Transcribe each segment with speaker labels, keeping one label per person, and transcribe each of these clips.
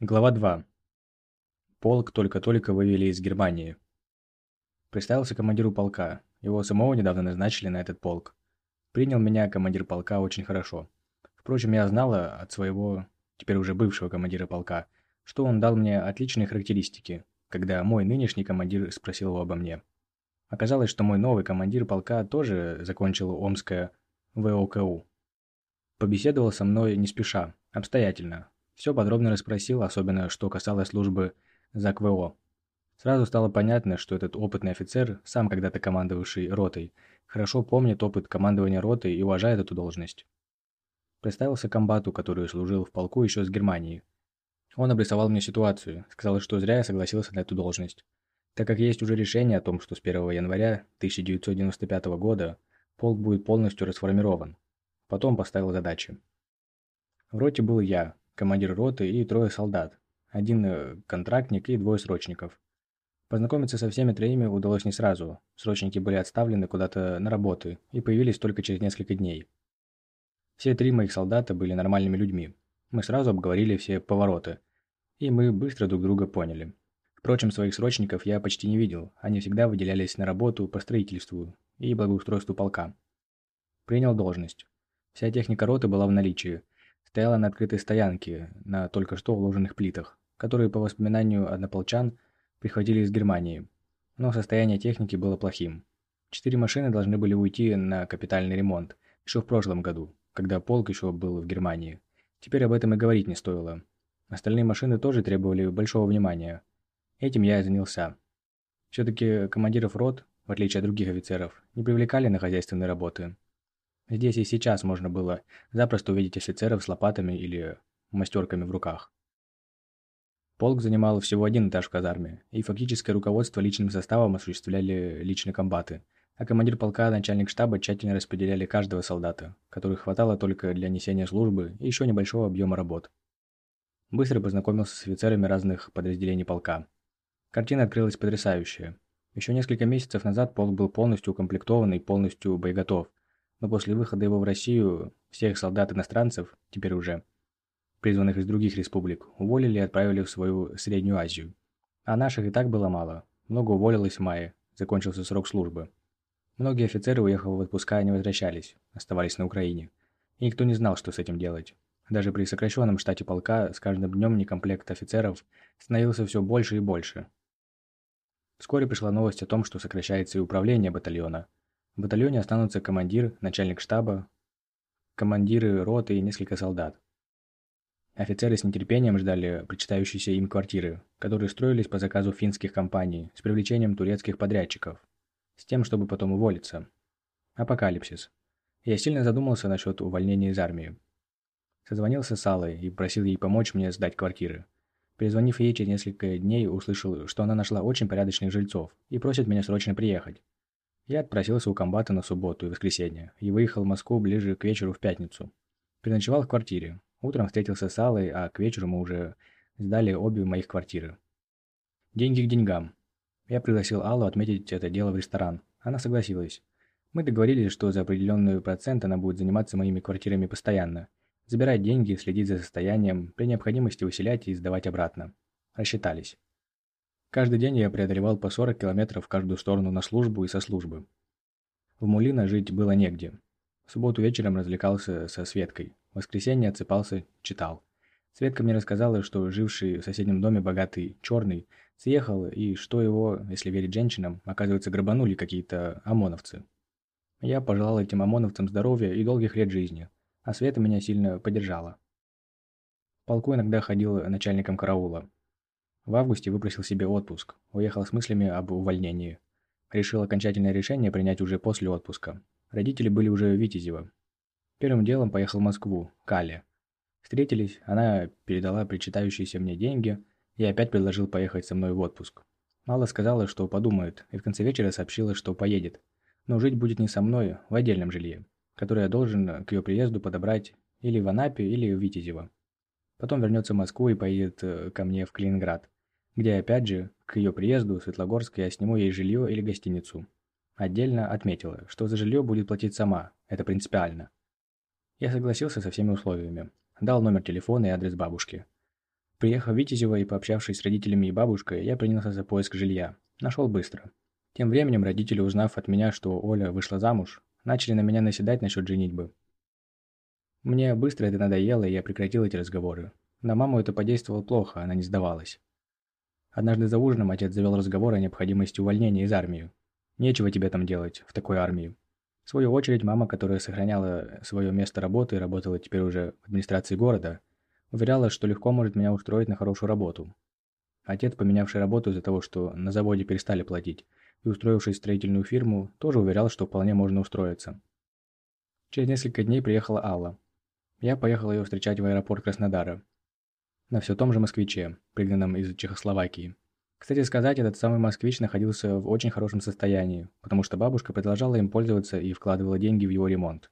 Speaker 1: Глава 2. Полк только-только вывели из Германии. Представился командиру полка. Его самого недавно назначили на этот полк. Принял меня командир полка очень хорошо. Впрочем, я знала от своего, теперь уже бывшего командира полка, что он дал мне отличные характеристики, когда мой нынешний командир спросил его обо мне. Оказалось, что мой новый командир полка тоже закончил Омское ВОКУ. Побеседовал со мной не спеша, обстоятельно, все подробно расспросил, особенно что касалось службы ЗАКВО. Сразу стало понятно, что этот опытный офицер, сам когда-то командовавший ротой, хорошо помнит опыт командования ротой и уважает эту должность. Представился комбату, который служил в полку еще с Германии. Он обрисовал мне ситуацию, сказал, что зря я согласился на эту должность, так как есть уже решение о том, что с 1 января 1995 года полк будет полностью расформирован. Потом поставил задачи. В роте был я, командир роты и трое солдат, один э, контрактник и двое срочников. Познакомиться со всеми троими удалось не сразу, срочники были отставлены куда-то на работы и появились только через несколько дней. Все три моих солдата были нормальными людьми. Мы сразу обговорили все повороты, и мы быстро друг друга поняли. Впрочем, своих срочников я почти не видел, они всегда выделялись на работу по строительству и благоустройству полка. Принял должность. Вся техника роты была в наличии – стояла на открытой стоянке на только что уложенных плитах, которые, по воспоминанию однополчан, прихватили из Германии. Но состояние техники было плохим. Четыре машины должны были уйти на капитальный ремонт еще в прошлом году, когда полк еще был в Германии. Теперь об этом и говорить не стоило. Остальные машины тоже требовали большого внимания. Этим я и занялся. Все-таки командиров рот, в отличие от других офицеров, не привлекали на хозяйственные работы. Здесь и сейчас можно было запросто увидеть офицеров с лопатами или мастерками в руках. Полк занимал всего один этаж в казарме, и фактическое руководство личным составом осуществляли личные комбаты, а командир полка и начальник штаба тщательно распределяли каждого солдата, которых хватало только для несения службы и еще небольшого объема работ. Быстро познакомился с офицерами разных подразделений полка. Картина открылась потрясающая. Еще несколько месяцев назад полк был полностью укомплектован и полностью боеготов, но после выхода его в Россию всех солдат-иностранцев, теперь уже, призванных из других республик, уволили и отправили в свою Среднюю Азию. А наших и так было мало. Много уволилось в мае, закончился срок службы. Многие офицеры, уехав в отпуска, не возвращались, оставались на Украине. И никто не знал, что с этим делать. Даже при сокращенном штате полка с каждым днем некомплект офицеров становился все больше и больше. Вскоре пришла новость о том, что сокращается и управление батальона – в батальоне останутся командир, начальник штаба, командиры роты и несколько солдат. Офицеры с нетерпением ждали причитающиеся им квартиры, которые строились по заказу финских компаний с привлечением турецких подрядчиков, с тем, чтобы потом уволиться. Апокалипсис. Я сильно задумался насчет увольнения из армии. Созвонился с Аллой и просил ей помочь мне сдать квартиры. Перезвонив ей через несколько дней, услышал, что она нашла очень порядочных жильцов и просит меня срочно приехать. Я отпросился у комбата на субботу и воскресенье и выехал в Москву ближе к вечеру в пятницу. Переночевал в квартире. Утром встретился с Аллой, а к вечеру мы уже сдали обе моих квартиры. Деньги к деньгам. Я пригласил Аллу отметить это дело в ресторан. Она согласилась. Мы договорились, что за определенный процент она будет заниматься моими квартирами постоянно. Забирать деньги, следить за состоянием, при необходимости выселять и сдавать обратно. Рассчитались. Каждый день я преодолевал по 40 километров в каждую сторону на службу и со службы. В Мулино жить было негде. В субботу вечером развлекался со Светкой. В воскресенье отсыпался, читал. Светка мне рассказала, что живший в соседнем доме богатый черный съехал, и что его, если верить женщинам, оказывается, грабанули какие-то ОМОНовцы. Я пожелал этим ОМОНовцам здоровья и долгих лет жизни, а Света меня сильно поддержала. В полку иногда ходил начальником караула, в августе выпросил себе отпуск, уехал с мыслями об увольнении. Решил окончательное решение принять уже после отпуска. Родители были уже в Витязево. Первым делом поехал в Москву, к Алле. Встретились, она передала причитающиеся мне деньги и опять предложил поехать со мной в отпуск. Алла сказала, что подумает, и в конце вечера сообщила, что поедет. Но жить будет не со мной, в отдельном жилье, которое я должен к ее приезду подобрать или в Анапе, или в Витязево. Потом вернется в Москву и поедет э, ко мне в Калининград где опять же, к ее приезду в Светлогорск я сниму ей жилье или гостиницу. Отдельно отметила, что за жилье будет платить сама, это принципиально. Я согласился со всеми условиями. Дал номер телефона и адрес бабушки. Приехав в Витязево и пообщавшись с родителями и бабушкой, я принялся за поиск жилья. Нашел быстро. Тем временем родители, узнав от меня, что Оля вышла замуж, начали на меня наседать насчет женитьбы. Мне быстро это надоело, и я прекратил эти разговоры. На маму это подействовало плохо, она не сдавалась. Однажды за ужином отец завел разговор о необходимости увольнения из армии. Нечего тебе там делать, в такой армии. В свою очередь, мама, которая сохраняла свое место работы и работала теперь уже в администрации города, уверяла, что легко может меня устроить на хорошую работу. Отец, поменявший работу из-за того, что на заводе перестали платить, и устроившись в строительную фирму, тоже уверял, что вполне можно устроиться. Через несколько дней приехала Алла. Я поехал ее встречать в аэропорт Краснодара. На все том же «Москвиче», пригнанном из Чехословакии. Кстати сказать, этот самый «Москвич» находился в очень хорошем состоянии, потому что бабушка продолжала им пользоваться и вкладывала деньги в его ремонт.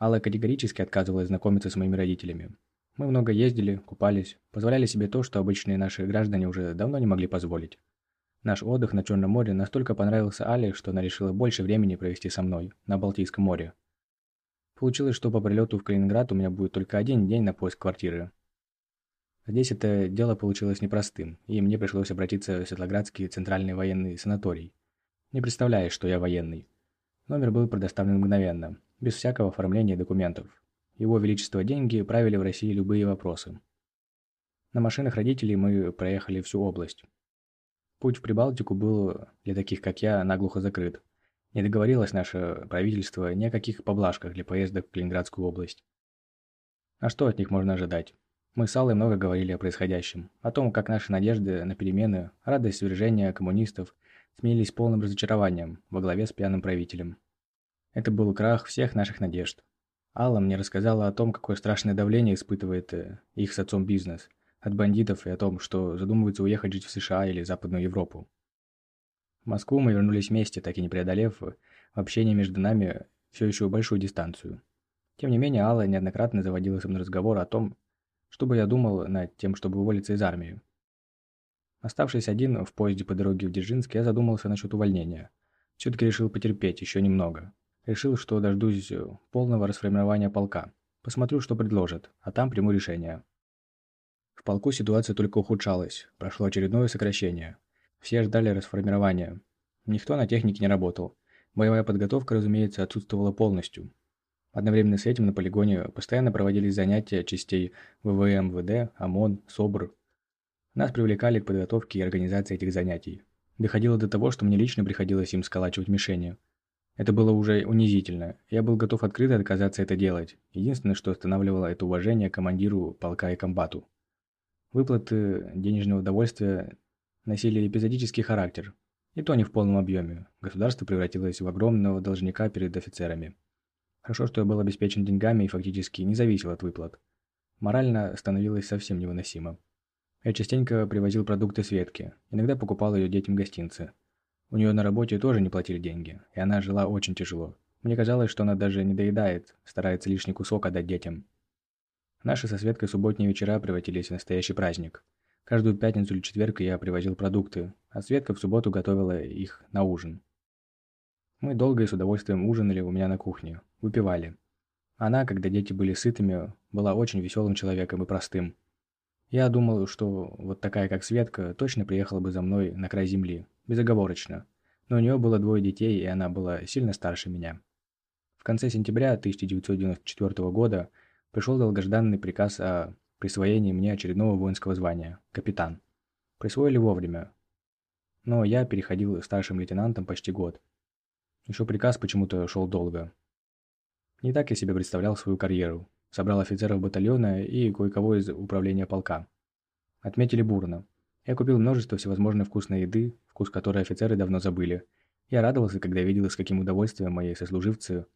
Speaker 1: Алла категорически отказывалась знакомиться с моими родителями. Мы много ездили, купались, позволяли себе то, что обычные наши граждане уже давно не могли позволить. Наш отдых на Черном море настолько понравился Але, что она решила больше времени провести со мной, на Балтийском море. Получилось, что по прилету в Калининград у меня будет только один день на поиск квартиры. Здесь это дело получилось непростым, и мне пришлось обратиться в Светлоградский центральный военный санаторий. Не представляешь, что я военный. Номер был предоставлен мгновенно, без всякого оформления документов. Его Величество деньги правили в России любые вопросы. На машинах родителей мы проехали всю область. Путь в Прибалтику был для таких, как я, наглухо закрыт. Не договорилось наше правительство ни о каких поблажках для поездок в Калининградскую область. А что от них можно ожидать? Мы с Аллой много говорили о происходящем, о том, как наши надежды на перемены, радость свержения коммунистов сменились полным разочарованием во главе с пьяным правителем. Это был крах всех наших надежд. Алла мне рассказала о том, какое страшное давление испытывает э, их с отцом бизнес – от бандитов и о том, что задумываются уехать жить в США или Западную Европу. В Москву мы вернулись вместе, так и не преодолев в общении между нами все еще большую дистанцию. Тем не менее, Алла неоднократно заводила со мной разговор о том, что бы я думал над тем, чтобы уволиться из армии. Оставшись один в поезде по дороге в Дзержинск, я задумался насчет увольнения. Все-таки решил потерпеть еще немного. Решил, что дождусь полного расформирования полка. Посмотрю, что предложат, а там приму решение. В полку ситуация только ухудшалась. Прошло очередное сокращение. Все ждали расформирования. Никто на технике не работал. Боевая подготовка, разумеется, отсутствовала полностью. Одновременно с этим на полигоне постоянно проводились занятия частей ВВМ, МВД, ОМОН, СОБР. Нас привлекали к подготовке и организации этих занятий. Доходило до того, что мне лично приходилось им сколачивать мишени. Это было уже унизительно. Я был готов открыто отказаться это делать. Единственное, что останавливало это уважение командиру полка и комбату. Выплаты денежного удовольствия носили эпизодический характер, и то не в полном объеме. Государство превратилось в огромного должника перед офицерами. Хорошо, что я был обеспечен деньгами и фактически не зависел от выплат. Морально становилось совсем невыносимо. Я частенько привозил продукты Светке, иногда покупал ее детям гостинцы. У нее на работе тоже не платили деньги, и она жила очень тяжело. Мне казалось, что она даже не доедает, старается лишний кусок отдать детям. Наши со Светкой субботние вечера превратились в настоящий праздник. Каждую пятницу или четверг я привозил продукты, а Светка в субботу готовила их на ужин. Мы долго и с удовольствием ужинали у меня на кухне, выпивали. Она, когда дети были сытыми, была очень веселым человеком и простым. Я думал, что вот такая, как Светка, точно приехала бы за мной на край земли, безоговорочно. Но у нее было двое детей, и она была сильно старше меня. В конце сентября 1994 года пришел долгожданный приказ о присвоении мне очередного воинского звания – капитан. Присвоили вовремя. Но я переходил старшим лейтенантом почти год. Еще приказ почему-то шел долго. Не так я себе представлял свою карьеру. Собрал офицеров батальона и кое-кого из управления полка. Отметили бурно. Я купил множество всевозможной вкусной еды, вкус которой офицеры давно забыли. Я радовался, когда видел, с каким удовольствием мои сослуживцы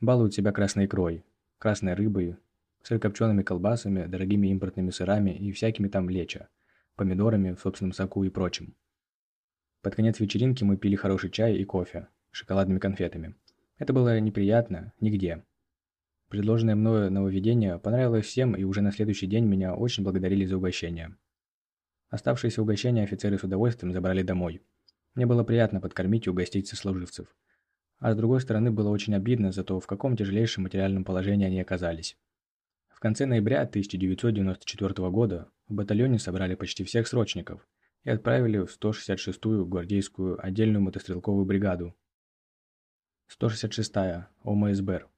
Speaker 1: балуют себя красной икрой, красной рыбой, сырокопчеными колбасами, дорогими импортными сырами и всякими там леча, помидорами в собственном соку и прочим. Под конец вечеринки мы пили хороший чай и кофе, шоколадными конфетами. Это было неприятно нигде. Предложенное мною нововведение понравилось всем, и уже на следующий день меня очень благодарили за угощение. Оставшиеся угощения офицеры с удовольствием забрали домой. Мне было приятно подкормить и угостить сослуживцев. А с другой стороны, было очень обидно за то, в каком тяжелейшем материальном положении они оказались конце ноября 1994 года В батальоне собрали почти всех срочников и отправили в 166-ю гвардейскую отдельную мотострелковую бригаду. 166-я ОМСБР,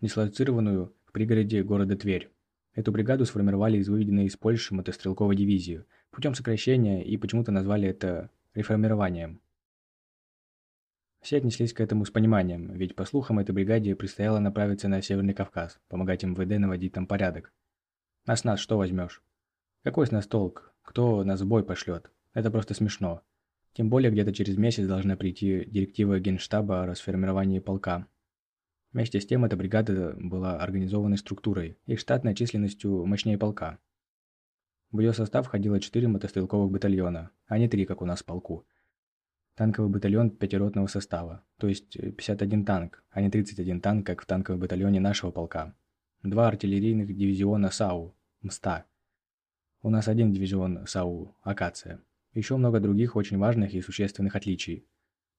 Speaker 1: дислоцированную в пригороде города Тверь. Эту бригаду сформировали из выведенной из Польши мотострелковой дивизии путем сокращения и почему-то назвали это реформированием. Все отнеслись к этому с пониманием, ведь, по слухам, этой бригаде предстояло направиться на Северный Кавказ, помогать МВД наводить там порядок. А с нас что возьмешь? Какой с нас толк? Кто нас в бой пошлет? Это просто смешно. Тем более, где-то через месяц должна прийти директива Генштаба о расформировании полка. Вместе с тем, эта бригада была организованной структурой и штатной численностью мощнее полка. В ее состав входило 4 мотострелковых батальона, а не 3, как у нас в полку – Танковый батальон пятиротного состава, то есть 51 танк, а не 31 танк, как в танковом батальоне нашего полка. Два артиллерийных дивизиона САУ, МСТА. У нас один дивизион САУ, Акация. Еще много других очень важных и существенных отличий.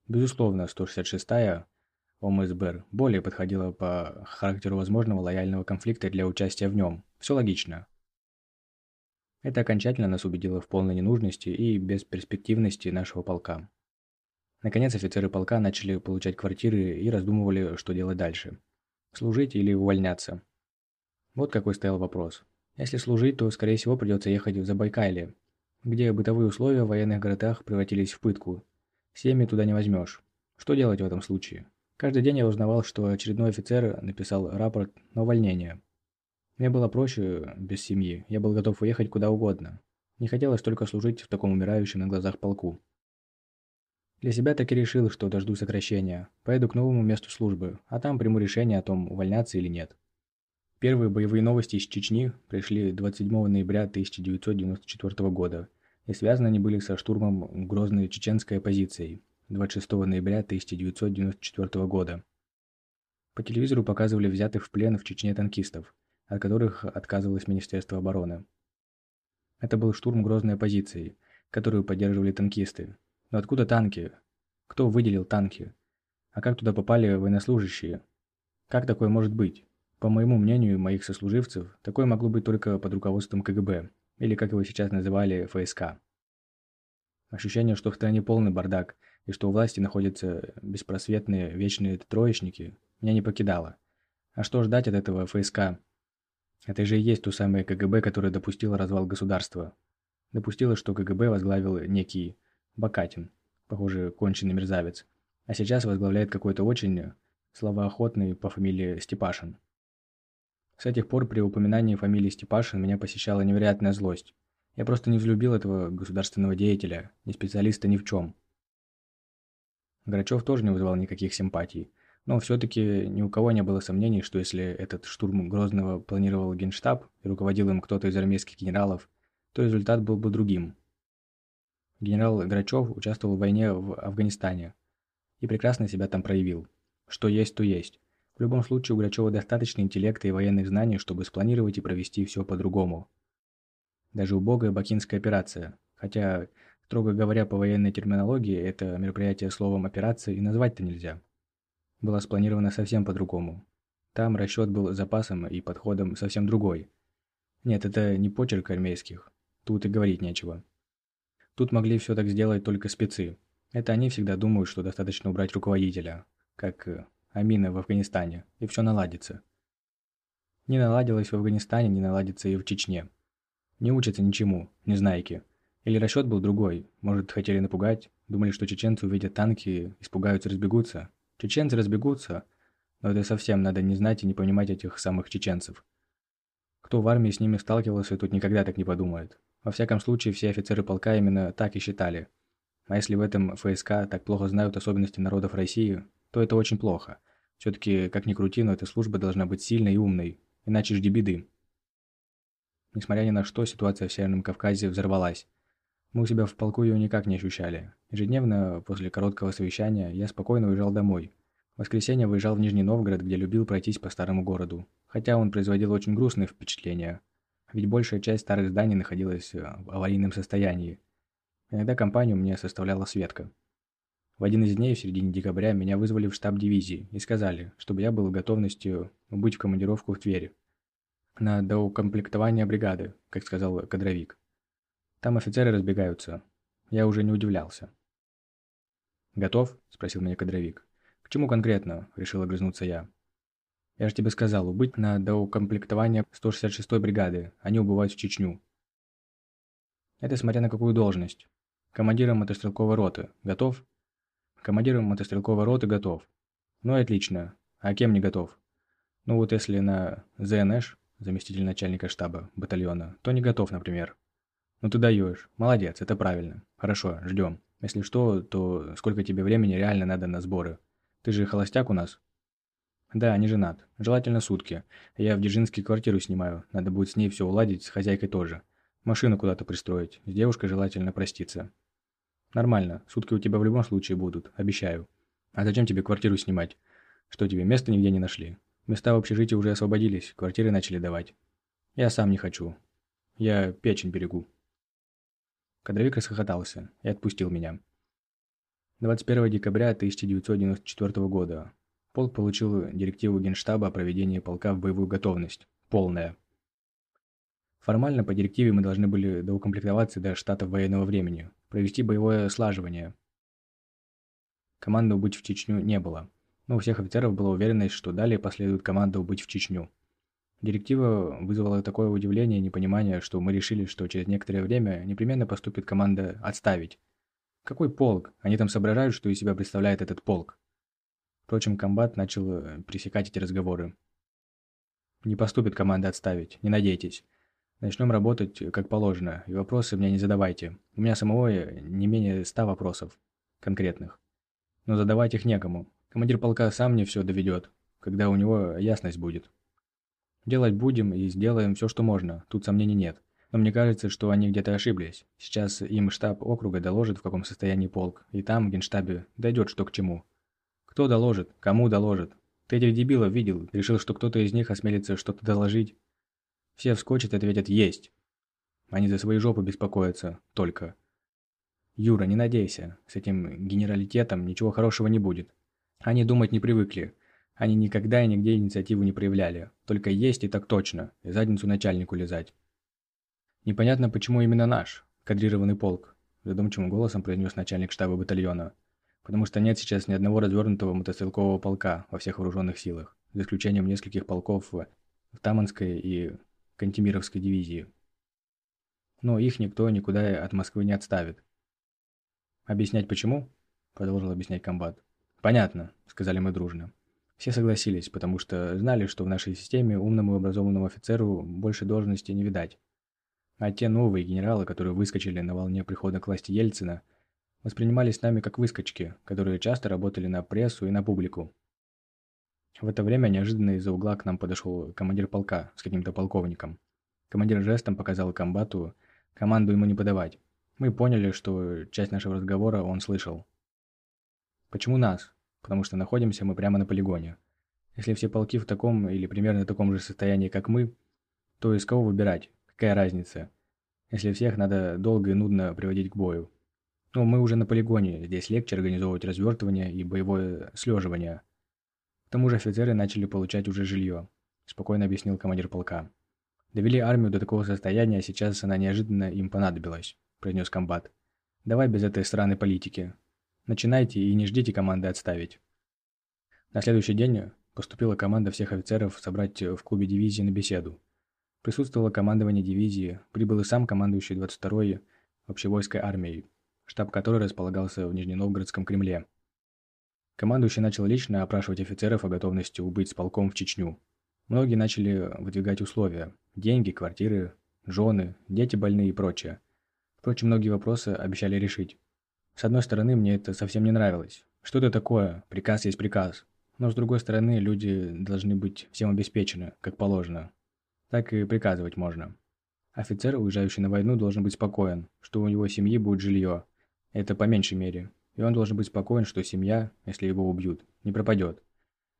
Speaker 1: Безусловно, 166-я ОМСБР более подходила по характеру возможного лояльного конфликта для участия в нем. Все логично. Это окончательно нас убедило в полной ненужности и бесперспективности нашего полка. Наконец офицеры полка начали получать квартиры и раздумывали, что делать дальше. Служить или увольняться. Вот какой стоял вопрос. Если служить, то, скорее всего, придется ехать в Забайкалье, где бытовые условия в военных городах превратились в пытку. Семьи туда не возьмешь. Что делать в этом случае? Каждый день я узнавал, что очередной офицер написал рапорт на увольнение. Мне было проще без семьи, я был готов уехать куда угодно. Не хотелось только служить в таком умирающем на глазах полку. Для себя так и решил, что дожду сокращения. Поеду к новому месту службы, а там приму решение о том, увольняться или нет. Первые боевые новости из Чечни пришли 27 ноября 1994 года, и связаны они были со штурмом грозной чеченской оппозицией 26 ноября 1994 года. По телевизору показывали взятых в плен в Чечне танкистов, от которых отказывалось Министерство обороны. Это был штурм грозной оппозиции, которую поддерживали танкисты, но откуда танки? Кто выделил танки? А как туда попали военнослужащие? Как такое может быть? По моему мнению моих сослуживцев, такое могло быть только под руководством КГБ, или как его сейчас называли, ФСК. Ощущение, что в стране полный бардак, и что у власти находятся беспросветные вечные троечники, меня не покидало. А что ждать от этого ФСК? Это же и есть то самое КГБ, которое допустило развал государства. Допустило, что КГБ возглавил некий Бакатин, похоже, конченый мерзавец, а сейчас возглавляет какой-то очень словоохотный по фамилии Степашин. С этих пор при упоминании фамилии Степашин меня посещала невероятная злость. Я просто не взлюбил этого государственного деятеля, не специалиста ни в чем. Грачев тоже не вызывал никаких симпатий, но все-таки ни у кого не было сомнений, что если этот штурм Грозного планировал Генштаб и руководил им кто-то из армейских генералов, то результат был бы другим. Генерал Грачев участвовал в войне в Афганистане и прекрасно себя там проявил. Что есть, то есть. В любом случае у Грачева достаточно интеллекта и военных знаний, чтобы спланировать и провести все по-другому. Даже убогая бакинская операция, хотя, строго говоря, по военной терминологии, это мероприятие словом «операция» и назвать-то нельзя. Была спланирована совсем по-другому. Там расчет был запасом и подходом совсем другой. Нет, это не почерк армейских. Тут и говорить нечего. Тут могли все так сделать только спецы. Это они всегда думают, что достаточно убрать руководителя, как э, Амина в Афганистане, и все наладится. Не наладилось в Афганистане, не наладится и в Чечне. Не учатся ничему, не знайки. Или расчет был другой, может, хотели напугать, думали, что чеченцы увидят танки, испугаются, разбегутся. Чеченцы разбегутся, но это совсем надо не знать и не понимать этих самых чеченцев. Кто в армии с ними сталкивался, тут никогда так не подумает. Во всяком случае, все офицеры полка именно так и считали. А если в этом ФСК так плохо знают особенности народов России, то это очень плохо. Все-таки, как ни крути, но эта служба должна быть сильной и умной, иначе жди беды. Несмотря ни на что, ситуация в Северном Кавказе взорвалась. Мы у себя в полку ее никак не ощущали. Ежедневно, после короткого совещания, я спокойно уезжал домой. В воскресенье выезжал в Нижний Новгород, где любил пройтись по старому городу. Хотя он производил очень грустные впечатления – ведь большая часть старых зданий находилась э, в аварийном состоянии. Иногда компанию мне составляла Светка. В один из дней, в середине декабря, меня вызвали в штаб дивизии и сказали, чтобы я был в готовности быть в командировку в Твери. на доукомплектование бригады, как сказал кадровик. Там офицеры разбегаются. Я уже не удивлялся. «Готов?» – спросил меня кадровик. «К чему конкретно?» – решил огрызнуться я. «Я же тебе сказал, убыть на доукомплектование 166-й бригады. Они убывают в Чечню». «Это смотря на какую должность. Командиром мотострелковой роты. Готов?» «Командиром мотострелковой роты готов». «Ну и отлично. А кем не готов?» «Ну вот если на ЗНШ, заместитель начальника штаба батальона, то не готов, например». «Ну ты даешь. Молодец, это правильно. Хорошо, ждем. Если что, то сколько тебе времени реально надо на сборы? Ты же холостяк у нас?» «Да, не женат. Желательно сутки. Я в Дзержинске квартиру снимаю. Надо будет с ней все уладить, с хозяйкой тоже. Машину куда-то пристроить. С девушкой желательно проститься». «Нормально. Сутки у тебя в любом случае будут. Обещаю. А зачем тебе квартиру снимать? Что тебе, места нигде не нашли? Места в общежитии уже освободились, квартиры начали давать. Я сам не хочу. Я печень берегу». Кадровик расхохотался и отпустил меня. 21 декабря 1994 года. Полк получил директиву Генштаба о проведении полка в боевую готовность. Полная. Формально по директиве мы должны были доукомплектоваться до штатов военного времени, провести боевое слаживание. Команды убыть в Чечню не было, но у всех офицеров была уверенность, что далее последует команда убыть в Чечню. Директива вызвала такое удивление и непонимание, что мы решили, что через некоторое время непременно поступит команда «отставить». Какой полк? Они там соображают, что из себя представляет этот полк. Впрочем, комбат начал э, пресекать эти разговоры. Не поступит команда «отставить», не надейтесь. Начнем работать как положено, и вопросы мне не задавайте. У меня самого не менее ста вопросов. Конкретных. Но задавать их некому. Командир полка сам мне все доведет, когда у него ясность будет. Делать будем и сделаем все, что можно, тут сомнений нет. Но мне кажется, что они где-то ошиблись. Сейчас им штаб округа доложит, в каком состоянии полк, и там, в генштабе, дойдет что к чему. Кто доложит? Кому доложит? Ты этих дебилов видел? Решил, что кто-то из них осмелится что-то доложить? Все вскочат и ответят «Есть». Они за свои жопы беспокоятся. Только. Юра, не надейся. С этим генералитетом ничего хорошего не будет. Они думать не привыкли. Они никогда и нигде инициативу не проявляли. Только есть и так точно, и задницу начальнику лизать. Непонятно, почему именно наш, кадрированный полк, задумчивым голосом произнес начальник штаба батальона. Потому что нет сейчас ни одного развернутого мотострелкового полка во всех вооруженных силах, за исключением нескольких полков в Таманской и Кантемировской дивизии. Но их никто никуда от Москвы не отставит. «Объяснять почему?» – продолжил объяснять комбат. «Понятно», – сказали мы дружно. Все согласились, потому что знали, что в нашей системе умному и образованному офицеру больше должности не видать. А те новые генералы, которые выскочили на волне прихода к власти Ельцина, воспринимались нами как выскочки, которые часто работали на прессу и на публику. В это время неожиданно из-за угла к нам подошел командир полка с каким-то полковником. Командир жестом показал комбату команду ему не подавать. Мы поняли, что часть нашего разговора он слышал. «Почему нас?» Потому что находимся мы прямо на полигоне. Если все полки в таком или примерно таком же состоянии, как мы, то из кого выбирать? Какая разница? Если всех надо долго и нудно приводить к бою. Ну, мы уже на полигоне, здесь легче организовывать развертывание и боевое слеживание. К тому же офицеры начали получать уже жилье, спокойно объяснил командир полка. Довели армию до такого состояния, а сейчас она неожиданно им понадобилась, произнес комбат. Давай без этой странной политики. Начинайте и не ждите команды отставить. На следующий день поступила команда всех офицеров собрать в клубе дивизии на беседу. Присутствовало командование дивизии, прибыл и сам командующий 22-й общевойской армией, штаб которой располагался в Нижненовгородском Кремле. Командующий начал лично опрашивать офицеров о готовности убыть с полком в Чечню. Многие начали выдвигать условия – деньги, квартиры, жены, дети больные и прочее. Впрочем, многие вопросы обещали решить. С одной стороны, мне это совсем не нравилось. Что это такое? Приказ есть приказ. Но с другой стороны, люди должны быть всем обеспечены, как положено. Так и приказывать можно. Офицер, уезжающий на войну, должен быть спокоен, что у него семьи будет жилье. Это по меньшей мере. И он должен быть спокоен, что семья, если его убьют, не пропадет.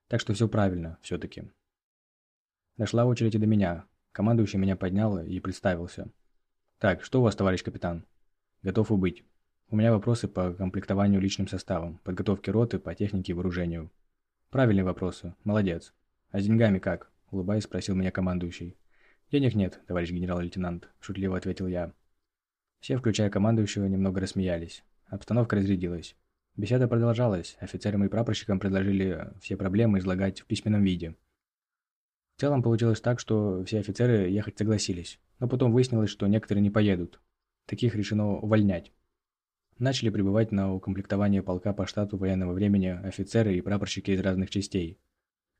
Speaker 1: Так что все правильно, все-таки. Дошла очередь и до меня. Командующий меня поднял и представился. «Так, что у вас, товарищ капитан?» «Готов убыть». У меня вопросы по комплектованию личным составом, подготовке роты по технике и вооружению. Правильные вопросы. Молодец. А с деньгами как? Улыбаясь, спросил меня командующий. «Денег нет, товарищ генерал-лейтенант», – шутливо ответил я. Все, включая командующего, немного рассмеялись. Обстановка разрядилась. Беседа продолжалась, офицерам и прапорщикам предложили все проблемы излагать в письменном виде. В целом получилось так, что все офицеры ехать согласились, но потом выяснилось, что некоторые не поедут. Таких решено увольнять. Начали прибывать на укомплектование полка по штату военного времени офицеры и прапорщики из разных частей.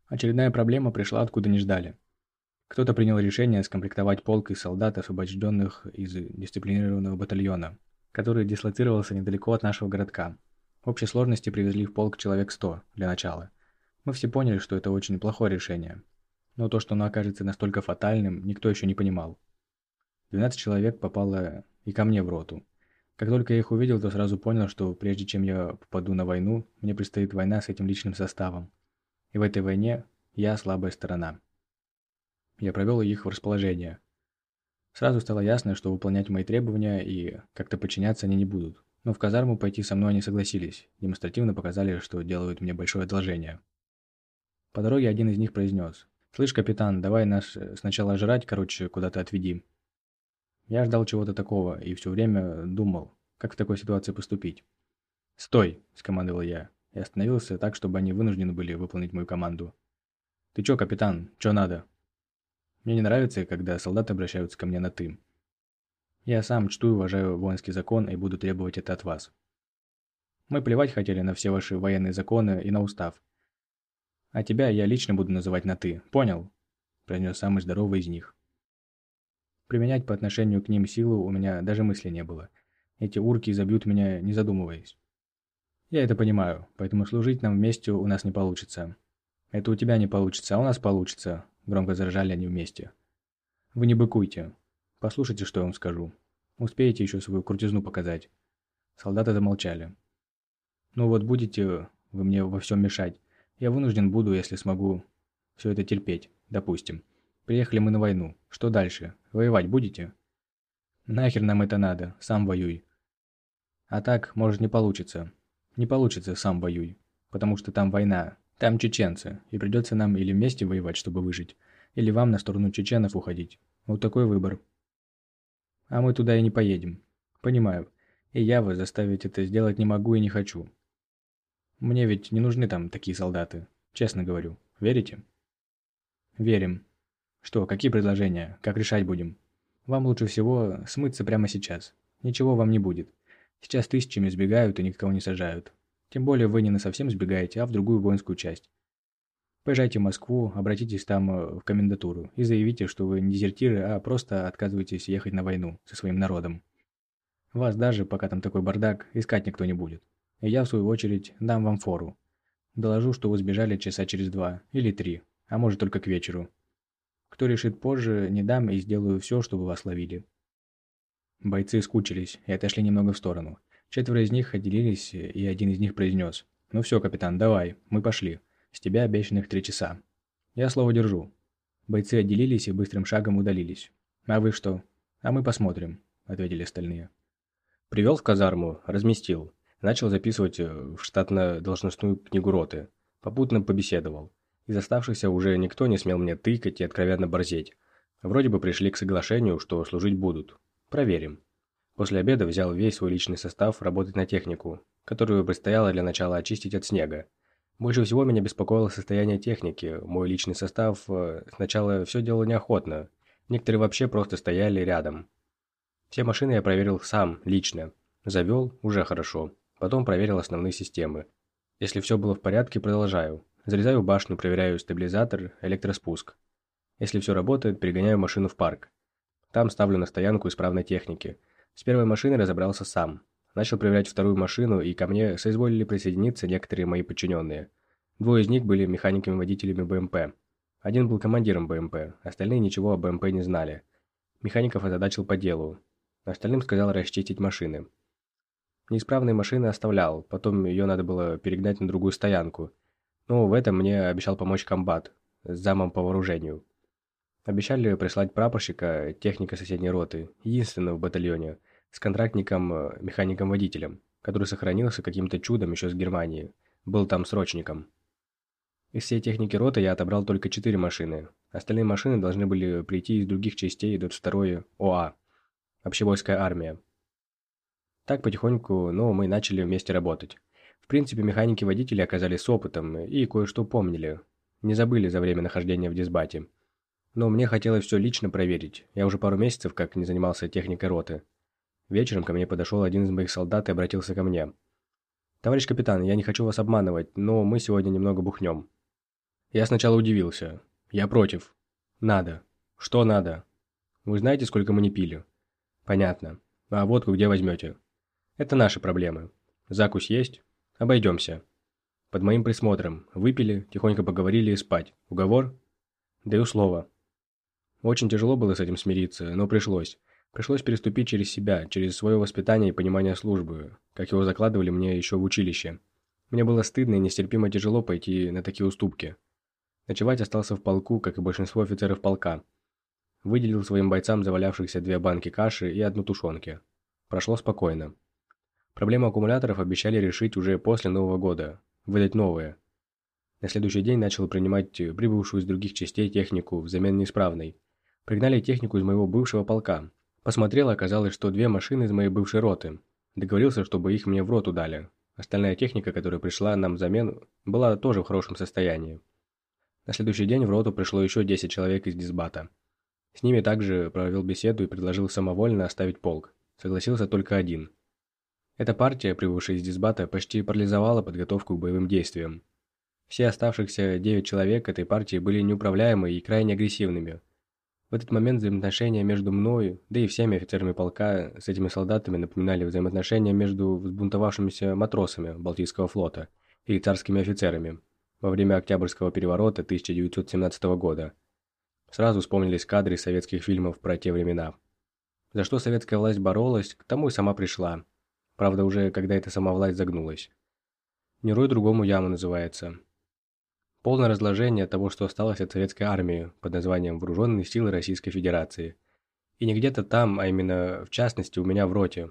Speaker 1: Очередная проблема пришла откуда не ждали. Кто-то принял решение скомплектовать полк из солдат, освобожденных из дисциплинированного батальона, который дислоцировался недалеко от нашего городка. В общей сложности привезли в полк человек 100 для начала. Мы все поняли, что это очень плохое решение. Но то, что оно окажется настолько фатальным, никто еще не понимал. 12 человек попало и ко мне в роту. Как только я их увидел, то сразу понял, что прежде чем я попаду на войну, мне предстоит война с этим личным составом. И в этой войне я слабая сторона. Я провел их в расположение. Сразу стало ясно, что выполнять мои требования и как-то подчиняться они не будут. Но в казарму пойти со мной они согласились, демонстративно показали, что делают мне большое одолжение. По дороге один из них произнес. «Слышь, капитан, давай нас э, сначала жрать, короче, куда-то отведи». Я ждал чего-то такого и все время думал, как в такой ситуации поступить. «Стой!» – скомандовал я и остановился так, чтобы они вынуждены были выполнить мою команду. «Ты чё, капитан? Чё надо?» Мне не нравится, когда солдаты обращаются ко мне на «ты». Я сам чту и уважаю воинский закон и буду требовать это от вас. Мы плевать хотели на все ваши военные законы и на устав. А тебя я лично буду называть на «ты», понял?» произнес самый здоровый из них. Применять по отношению к ним силу у меня даже мысли не было. Эти урки забьют меня, не задумываясь. Я это понимаю, поэтому служить нам вместе у нас не получится. Это у тебя не получится, а у нас получится, Громко заржали они вместе. «Вы не быкуйте. Послушайте, что я вам скажу. Успеете еще свою крутизну показать». Солдаты замолчали. «Ну вот будете вы мне во всем мешать. Я вынужден буду, если смогу, все это терпеть, допустим. Приехали мы на войну. Что дальше? Воевать будете?» «Нахер нам это надо? Сам воюй». «А так, может, не получится. Не получится, сам воюй. Потому что там война, там чеченцы, и придется нам или вместе воевать, чтобы выжить, или вам на сторону чеченов уходить. Вот такой выбор. А мы туда и не поедем. Понимаю. И я вас заставить это сделать не могу и не хочу. Мне ведь не нужны там такие солдаты. Честно говорю. Верите? Верим. Что, какие предложения? Как решать будем? Вам лучше всего смыться прямо сейчас. Ничего вам не будет. Сейчас тысячами сбегают и никого не сажают. Тем более вы не на совсем сбегаете, а в другую воинскую часть. Поезжайте в Москву, обратитесь там э, в комендатуру и заявите, что вы не дезертиры, а просто отказываетесь ехать на войну со своим народом. Вас даже, пока там такой бардак, искать никто не будет. И я, в свою очередь, дам вам фору. Доложу, что вы сбежали часа через два или три, а может только к вечеру. Кто решит позже, не дам и сделаю все, чтобы вас ловили. Бойцы скучились и отошли немного в сторону. Четверо из них отделились, и один из них произнес. «Ну все, капитан, давай, мы пошли. С тебя обещанных три часа». «Я слово держу». Бойцы отделились и быстрым шагом удалились. «А вы что?» «А мы посмотрим», — ответили остальные. Привел в казарму, разместил. Начал записывать э, в штатно-должностную книгу роты. Попутно побеседовал. Из оставшихся уже никто не смел мне тыкать и откровенно борзеть. Вроде бы пришли к соглашению, что служить будут. Проверим. После обеда взял весь свой личный состав работать на технику, которую предстояло для начала очистить от снега. Больше всего меня беспокоило состояние техники. Мой личный состав э, сначала все делал неохотно. Некоторые вообще просто стояли рядом. Все машины я проверил сам, лично. Завел – уже хорошо. Потом проверил основные системы. Если все было в порядке, продолжаю. Зарезаю башню, проверяю стабилизатор, электроспуск. Если все работает, перегоняю машину в парк. Там ставлю на стоянку исправной техники – с первой машиной разобрался сам. Начал проверять вторую машину, и ко мне соизволили присоединиться некоторые мои подчиненные. Двое из них были механиками-водителями БМП. Один был командиром БМП, остальные ничего о БМП не знали. Механиков озадачил по делу. Остальным сказал расчистить машины. Неисправные машины оставлял, потом ее надо было перегнать на другую стоянку. Но в этом мне обещал помочь комбат, с замом по вооружению. Обещали прислать прапорщика, техника соседней роты, единственного в батальоне, с контрактником, э, механиком-водителем, который сохранился каким-то чудом еще с Германии. Был там срочником. Из всей техники роты я отобрал только четыре машины. Остальные машины должны были прийти из других частей 22-й ОА, Общевойская армия. Так потихоньку, но мы начали вместе работать. Принципе, механики-водители оказались с опытом и кое-что помнили. Не забыли за время нахождения в дисбате. Но мне хотелось все лично проверить. Я уже пару месяцев как не занимался техникой роты. Вечером ко мне подошел один из моих солдат и обратился ко мне. «Товарищ капитан, я не хочу вас обманывать, но мы сегодня немного бухнем». Я сначала удивился. Я против. Надо. Что надо? Вы знаете, сколько мы не пили? Понятно. А водку где возьмете? Это наши проблемы. Закусь есть? Обойдемся. Под моим присмотром. Выпили, тихонько поговорили и спать. Уговор? Даю слово. Очень тяжело было с этим смириться, но пришлось. Пришлось переступить через себя, через свое воспитание и понимание службы, как его закладывали мне еще в училище. Мне было стыдно и нестерпимо тяжело пойти на такие уступки. Ночевать остался в полку, как и большинство офицеров полка. Выделил своим бойцам завалявшихся две банки каши и одну тушенки. Прошло спокойно. Проблему аккумуляторов обещали решить уже после Нового года, выдать новые. На следующий день начал принимать прибывшую из других частей технику взамен неисправной. Пригнали технику из моего бывшего полка, Посмотрел, оказалось, что две машины из моей бывшей роты. Договорился, чтобы их мне в роту дали. Остальная техника, которая пришла нам взамен, была тоже в хорошем состоянии. На следующий день в роту пришло еще 10 человек из дисбата. С ними также провел беседу и предложил самовольно оставить полк. Согласился только один. Эта партия, прибывшая из дисбата, почти парализовала подготовку к боевым действиям. Все оставшихся 9 человек этой партии были неуправляемыми и крайне агрессивными – в этот момент взаимоотношения между мною, да и всеми офицерами полка с этими солдатами напоминали взаимоотношения между взбунтовавшимися матросами Балтийского флота и царскими офицерами во время Октябрьского переворота 1917 года. Сразу вспомнились кадры советских фильмов про те времена. За что советская власть боролась, к тому и сама пришла. Правда, уже когда эта сама власть загнулась. «Не рой другому яму» называется. Полное разложение того, что осталось от советской армии под названием «Вооруженные силы Российской Федерации». И не где-то там, а именно в частности у меня в роте.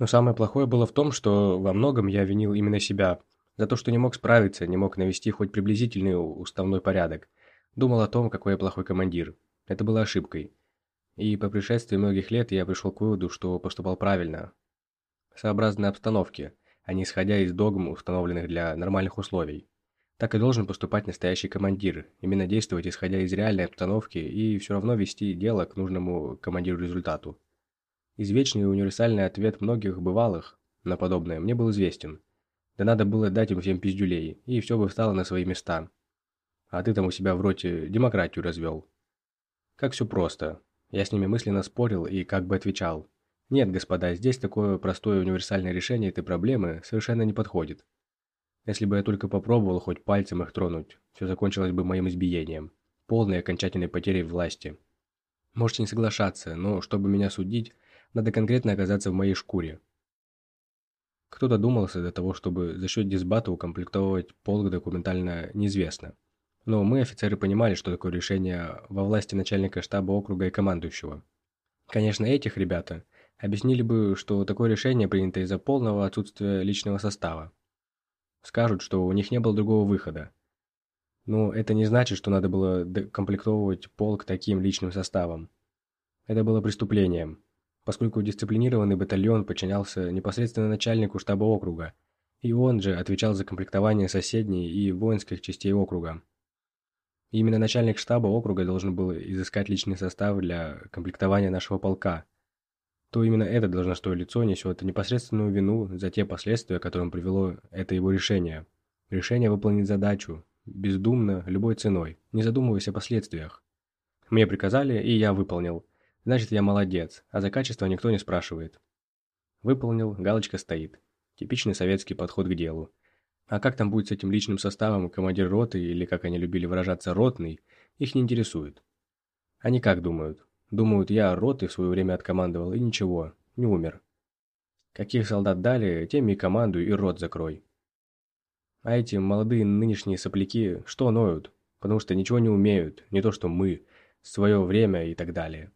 Speaker 1: Но самое плохое было в том, что во многом я винил именно себя за то, что не мог справиться, не мог навести хоть приблизительный уставной порядок. Думал о том, какой я плохой командир. Это было ошибкой. И по пришествии многих лет я пришел к выводу, что поступал правильно. Сообразно обстановке, а не исходя из догм, установленных для нормальных условий. Так и должен поступать настоящий командир, именно действовать исходя из реальной обстановки и все равно вести дело к нужному командиру результату. Извечный и универсальный ответ многих бывалых на подобное мне был известен. Да надо было дать им всем пиздюлей, и все бы встало на свои места. А ты там у себя в роте демократию развел. Как все просто. Я с ними мысленно спорил и как бы отвечал. Нет, господа, здесь такое простое универсальное решение этой проблемы совершенно не подходит. Если бы я только попробовал хоть пальцем их тронуть, все закончилось бы моим избиением, полной окончательной потерей власти. Можете не соглашаться, но чтобы меня судить, надо конкретно оказаться в моей шкуре. Кто додумался до того, чтобы за счет дисбата укомплектовывать полк документально неизвестно. Но мы, офицеры, понимали, что такое решение во власти начальника штаба округа и командующего. Конечно, этих ребята объяснили бы, что такое решение принято из-за полного отсутствия личного состава. Скажут, что у них не было другого выхода. Но это не значит, что надо было комплектовывать полк таким личным составом. Это было преступлением, поскольку дисциплинированный батальон подчинялся непосредственно начальнику штаба округа, и он же отвечал за комплектование соседней и воинских частей округа. Именно начальник штаба округа должен был изыскать личный состав для комплектования нашего полка – то именно это должностное лицо несет непосредственную вину за те последствия, которым привело это его решение. Решение выполнить задачу, бездумно, любой ценой, не задумываясь о последствиях. Мне приказали, и я выполнил. Значит, я молодец, а за качество никто не спрашивает. Выполнил, галочка стоит. Типичный советский подход к делу. А как там будет с этим личным составом командир роты, или, как они любили выражаться, ротный, их не интересует. Они как думают? Думают, я роты в свое время откомандовал, и ничего, не умер. Каких солдат дали, тем и командуй, и рот закрой. А эти молодые нынешние сопляки что ноют? Потому что ничего не умеют, не то что мы, свое время и так далее.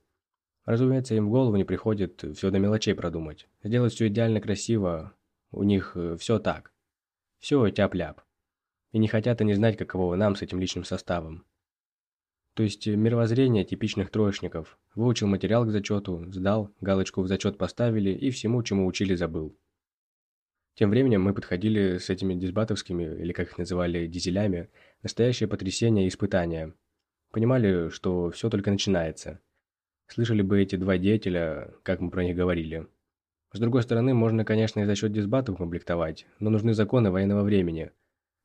Speaker 1: Разумеется, им в голову не приходит все до мелочей продумать. Сделать все идеально красиво, у них э, все так. Все тяп-ляп. И не хотят они знать, каково нам с этим личным составом. То есть э, мировоззрение типичных троечников. Выучил материал к зачету, сдал, галочку в зачет поставили и всему, чему учили, забыл. Тем временем мы подходили с этими дисбатовскими, или как их называли, дизелями, настоящее потрясение и испытание. Понимали, что все только начинается. Слышали бы эти два деятеля, как мы про них говорили. С другой стороны, можно, конечно, и за счет дисбатов комплектовать, но нужны законы военного времени.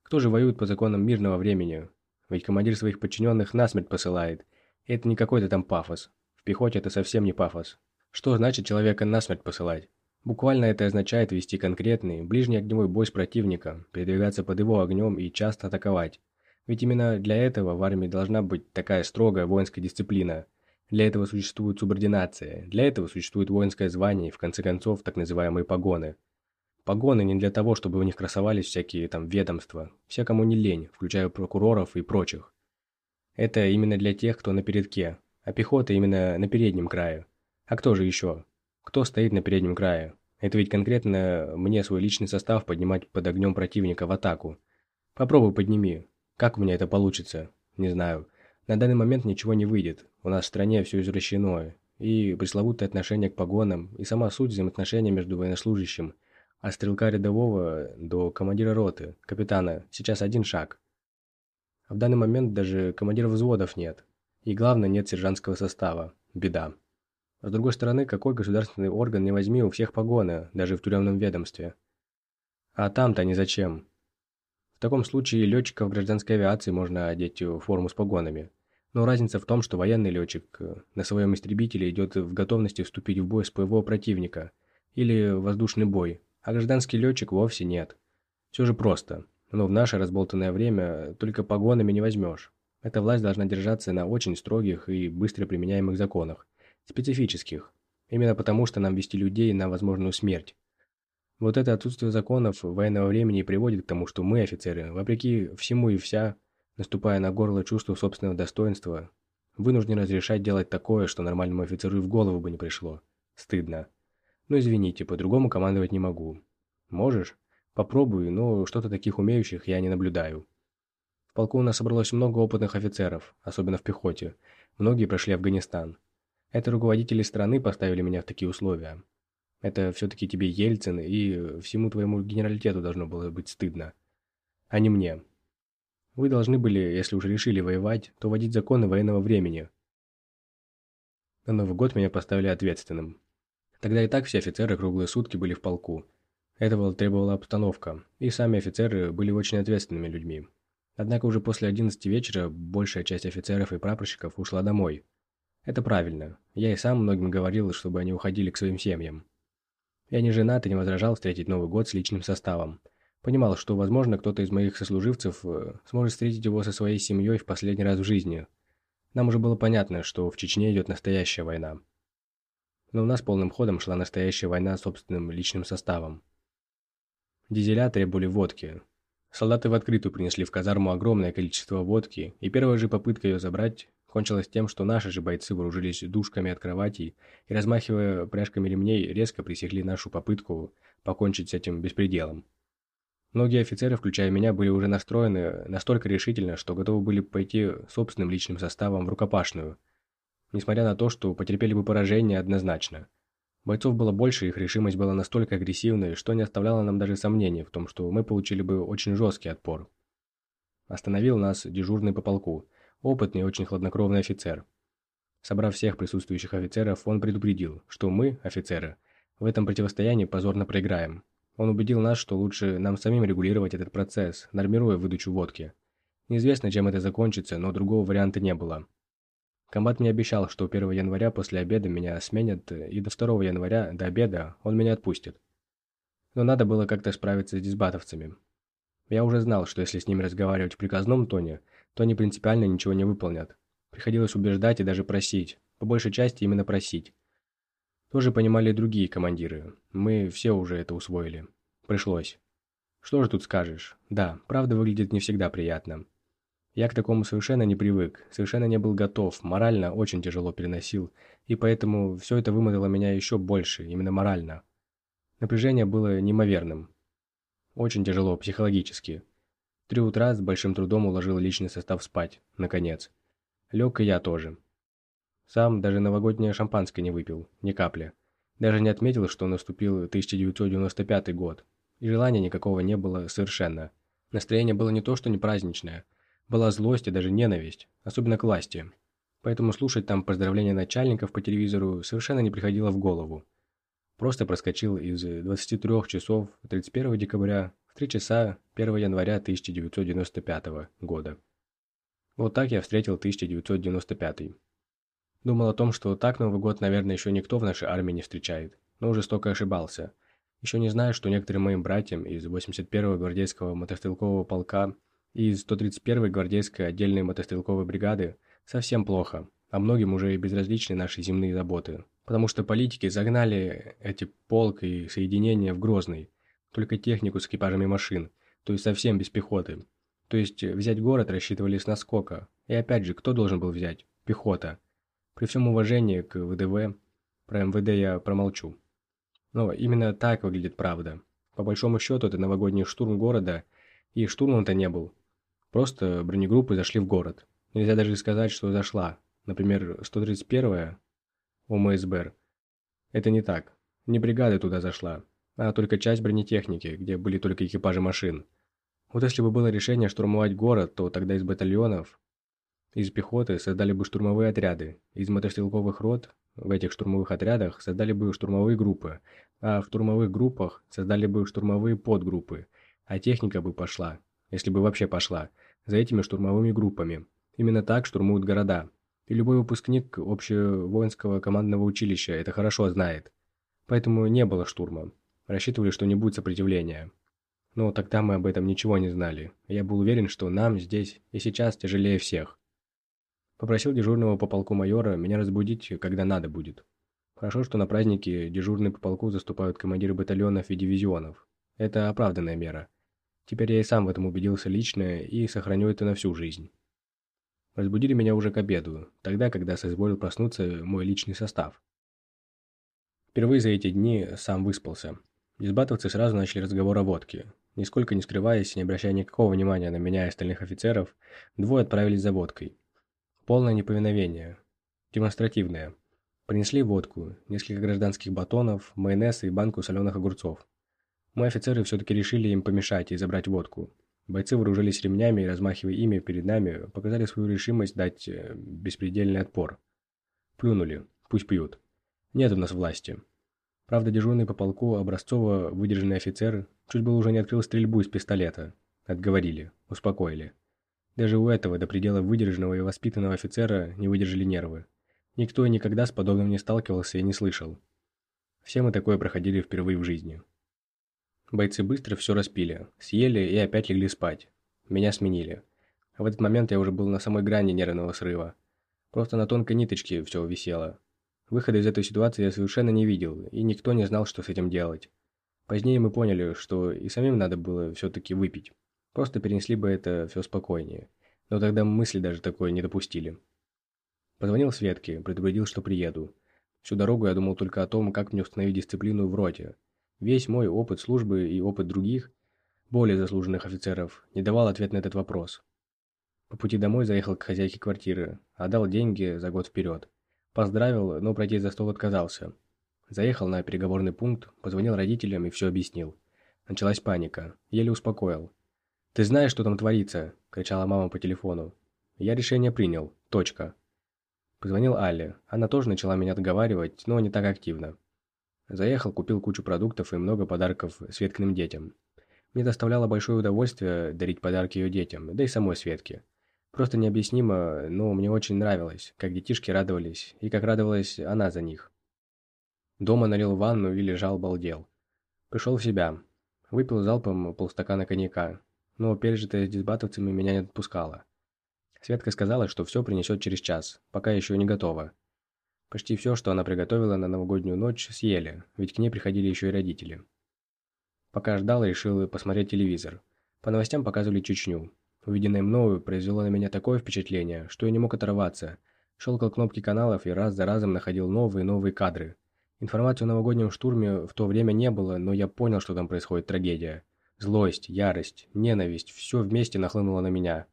Speaker 1: Кто же воюет по законам мирного времени? Ведь командир своих подчиненных насмерть посылает. Это не какой-то там пафос. В пехоте это совсем не пафос. Что значит человека насмерть посылать? Буквально это означает вести конкретный, ближний огневой бой с противником, передвигаться под его огнем и часто атаковать. Ведь именно для этого в армии должна быть такая строгая воинская дисциплина. Для этого существует субординация, для этого существует воинское звание и, в конце концов, так называемые погоны. Погоны не для того, чтобы у них красовались всякие там ведомства, все, кому не лень, включая прокуроров и прочих. Это именно для тех, кто на передке, а пехота именно на переднем крае. А кто же еще? Кто стоит на переднем крае? Это ведь конкретно мне свой личный состав поднимать под огнем противника в атаку. Попробуй подними. Как у меня это получится? Не знаю. На данный момент ничего не выйдет. У нас в стране все извращено. И пресловутое отношение к погонам, и сама суть взаимоотношения между военнослужащим – от стрелка рядового до командира роты, капитана, сейчас один шаг. А в данный момент даже командира взводов нет. И главное, нет сержантского состава. Беда. С другой стороны, какой государственный орган не возьми, у всех погоны, даже в тюремном ведомстве. А там-то не зачем. В таком случае летчиков гражданской авиации можно одеть в форму с погонами. Но разница в том, что военный летчик на своем истребителе идет в готовности вступить в бой с ПВО противника или воздушный бой, а гражданский летчик вовсе нет. Все же просто. Но в наше разболтанное время только погонами не возьмешь. Эта власть должна держаться на очень строгих и быстро применяемых законах. Специфических. Именно потому, что нам вести людей на возможную смерть. Вот это отсутствие законов военного времени приводит к тому, что мы, офицеры, вопреки всему и вся, наступая на горло чувства собственного достоинства, вынуждены разрешать делать такое, что нормальному офицеру и в голову бы не пришло. Стыдно. Ну извините, по-другому командовать не могу. Можешь? Попробую, но что-то таких умеющих я не наблюдаю. В полку у нас собралось много опытных офицеров, особенно в пехоте. Многие прошли Афганистан. Это руководители страны поставили меня в такие условия. Это все-таки тебе Ельцин, и всему твоему генералитету должно было быть стыдно. А не мне. Вы должны были, если уже решили воевать, то вводить законы военного времени. На Новый год меня поставили ответственным. Тогда и так все офицеры круглые сутки были в полку. Этого требовала обстановка, и сами офицеры были очень ответственными людьми. Однако уже после 11 вечера большая часть офицеров и прапорщиков ушла домой. Это правильно. Я и сам многим говорил, чтобы они уходили к своим семьям. Я не женат и не возражал встретить Новый год с личным составом. Понимал, что, возможно, кто-то из моих сослуживцев э, сможет встретить его со своей семьей в последний раз в жизни. Нам уже было понятно, что в Чечне идет настоящая война но у нас полным ходом шла настоящая война с собственным личным составом. Дизеля требовали водки. Солдаты в открытую принесли в казарму огромное количество водки, и первая же попытка ее забрать кончилась тем, что наши же бойцы вооружились душками от кроватей и, размахивая пряжками ремней, резко пресекли нашу попытку покончить с этим беспределом. Многие офицеры, включая меня, были уже настроены настолько решительно, что готовы были пойти собственным личным составом в рукопашную, несмотря на то, что потерпели бы поражение однозначно. Бойцов было больше, их решимость была настолько агрессивной, что не оставляло нам даже сомнений в том, что мы получили бы очень жесткий отпор. Остановил нас дежурный по полку, опытный и очень хладнокровный офицер. Собрав всех присутствующих офицеров, он предупредил, что мы, офицеры, в этом противостоянии позорно проиграем. Он убедил нас, что лучше нам самим регулировать этот процесс, нормируя выдачу водки. Неизвестно, чем это закончится, но другого варианта не было. Комбат мне обещал, что 1 января после обеда меня сменят, и до 2 января, до обеда, он меня отпустит. Но надо было как-то справиться с дисбатовцами. Я уже знал, что если с ними разговаривать в приказном тоне, то они принципиально ничего не выполнят. Приходилось убеждать и даже просить. По большей части именно просить. Тоже понимали другие командиры. Мы все уже это усвоили. Пришлось. Что же тут скажешь? Да, правда выглядит не всегда приятно. Я к такому совершенно не привык, совершенно не был готов, морально очень тяжело переносил, и поэтому все это вымотало меня еще больше, именно морально. Напряжение было неимоверным. Очень тяжело психологически. три утра с большим трудом уложил личный состав спать, наконец. Лег и я тоже. Сам даже новогоднее шампанское не выпил, ни капли. Даже не отметил, что наступил 1995 год. И желания никакого не было совершенно. Настроение было не то, что не праздничное. Была злость и даже ненависть, особенно к власти. Поэтому слушать там поздравления начальников по телевизору совершенно не приходило в голову. Просто проскочил из 23 часов 31 декабря в 3 часа 1 января 1995 года. Вот так я встретил 1995. Думал о том, что так Новый год, наверное, еще никто в нашей армии не встречает, но жестоко ошибался. Еще не знаю, что некоторым моим братьям из 81-го гвардейского мотострелкового полка и из 131-й гвардейской отдельной мотострелковой бригады совсем плохо, а многим уже и безразличны наши земные заботы. Потому что политики загнали эти полк и соединения в Грозный, только технику с экипажами машин, то есть совсем без пехоты. То есть взять город рассчитывали с наскока. И опять же, кто должен был взять? Пехота. При всем уважении к ВДВ, про МВД я промолчу. Но именно так выглядит правда. По большому счету, это новогодний штурм города, и штурмом-то не был. Просто бронегруппы зашли в город. Нельзя даже сказать, что зашла. Например, 131-я ОМСБР. Это не так. Не бригада туда зашла, а только часть бронетехники, где были только экипажи машин. Вот если бы было решение штурмовать город, то тогда из батальонов из пехоты создали бы штурмовые отряды, из мотострелковых рот в этих штурмовых отрядах создали бы штурмовые группы, а в штурмовых группах создали бы штурмовые подгруппы, а техника бы пошла, если бы вообще пошла, за этими штурмовыми группами. Именно так штурмуют города. И любой выпускник общевоинского командного училища это хорошо знает. Поэтому не было штурма. Рассчитывали, что не будет сопротивления. Но тогда мы об этом ничего не знали. Я был уверен, что нам здесь и сейчас тяжелее всех. Попросил дежурного по полку майора меня разбудить, когда надо будет. Хорошо, что на празднике дежурные по полку заступают командиры батальонов и дивизионов. Это оправданная мера. Теперь я и сам в этом убедился лично и сохраню это на всю жизнь. Разбудили меня уже к обеду, тогда, когда соизволил проснуться мой личный состав. Впервые за эти дни сам выспался. Дисбатовцы сразу начали разговор о водке. Нисколько не скрываясь, не обращая никакого внимания на меня и остальных офицеров, двое отправились за водкой. Полное неповиновение. Демонстративное. Принесли водку, несколько гражданских батонов, майонез и банку соленых огурцов. Мы офицеры все-таки решили им помешать и забрать водку. Бойцы вооружились ремнями и, размахивая ими перед нами, показали свою решимость дать э, беспредельный отпор. Плюнули. Пусть пьют. Нет у нас власти. Правда, дежурный по полку образцово выдержанный офицер чуть было уже не открыл стрельбу из пистолета. Отговорили. Успокоили. Даже у этого до предела выдержанного и воспитанного офицера не выдержали нервы. Никто и никогда с подобным не сталкивался и не слышал. Все мы такое проходили впервые в жизни. Бойцы быстро все распили, съели и опять легли спать. Меня сменили. в этот момент я уже был на самой грани нервного срыва. Просто на тонкой ниточке все висело. Выхода из этой ситуации я совершенно не видел, и никто не знал, что с этим делать. Позднее мы поняли, что и самим надо было все-таки выпить. Просто перенесли бы это все спокойнее. Но тогда мысли даже такое не допустили. Позвонил Светке, предупредил, что приеду. Всю дорогу я думал только о том, как мне установить дисциплину в роте. Весь мой опыт службы и опыт других, более заслуженных офицеров, не давал ответ на этот вопрос. По пути домой заехал к хозяйке квартиры, отдал деньги за год вперед. Поздравил, но пройти за стол отказался. Заехал на переговорный пункт, позвонил родителям и все объяснил. Началась паника. Еле успокоил. «Ты знаешь, что там творится?» – кричала мама по телефону. «Я решение принял. Точка». Позвонил Алле. Она тоже начала меня отговаривать, но не так активно. Заехал, купил кучу продуктов и много подарков Светкиным детям. Мне доставляло большое удовольствие дарить подарки ее детям, да и самой Светке. Просто необъяснимо, но мне очень нравилось, как детишки радовались, и как радовалась она за них. Дома налил ванну и лежал балдел. Пришел в себя. Выпил залпом полстакана коньяка, но пережитое с дисбатовцами меня не отпускало. Светка сказала, что все принесет через час, пока еще не готово. Почти все, что она приготовила на новогоднюю ночь, съели, ведь к ней приходили еще и родители. Пока ждал, решил посмотреть телевизор. По новостям показывали Чечню. Увиденное мною произвело на меня такое впечатление, что я не мог оторваться. Щелкал кнопки каналов и раз за разом находил новые и новые кадры. Информации о новогоднем штурме в то время не было, но я понял, что там происходит трагедия. Злость, ярость, ненависть – все вместе нахлынуло на меня.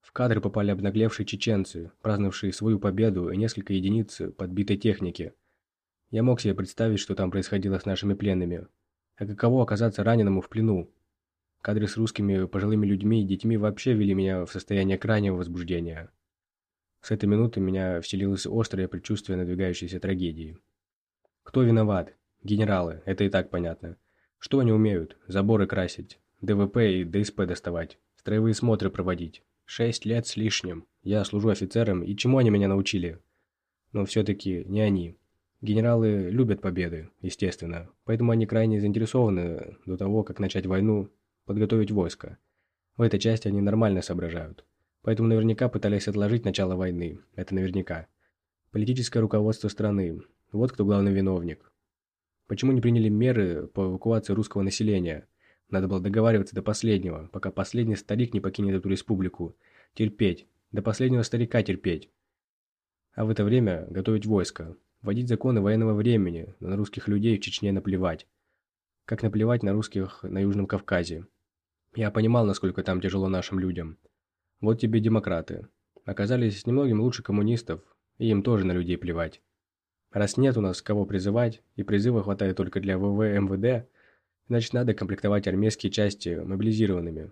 Speaker 1: В кадры попали обнаглевшие чеченцы, праздновавшие свою победу и несколько единиц подбитой техники. Я мог себе представить, что там происходило с нашими пленными. А каково оказаться раненому в плену? Кадры с русскими пожилыми людьми и детьми вообще вели меня в состояние крайнего возбуждения. С этой минуты меня вселилось острое предчувствие надвигающейся трагедии. Кто виноват? Генералы, это и так понятно. Что они умеют? Заборы красить, ДВП и ДСП доставать, строевые смотры проводить. Шесть лет с лишним. Я служу офицером, и чему они меня научили? Но все-таки не они. Генералы любят победы, естественно, поэтому они крайне заинтересованы до того, как начать войну, подготовить войско. В этой части они нормально соображают. Поэтому наверняка пытались отложить начало войны, это наверняка. Политическое руководство страны, вот кто главный виновник. Почему не приняли меры по эвакуации русского населения? Надо было договариваться до последнего, пока последний старик не покинет эту республику. Терпеть. До последнего старика терпеть. А в это время готовить войско. Вводить законы военного времени, на русских людей в Чечне наплевать. Как наплевать на русских на Южном Кавказе. Я понимал, насколько там тяжело нашим людям. Вот тебе демократы. Оказались немногим лучше коммунистов, и им тоже на людей плевать. Раз нет у нас кого призывать, и призыва хватает только для ВВ МВД, значит надо комплектовать армейские части мобилизированными,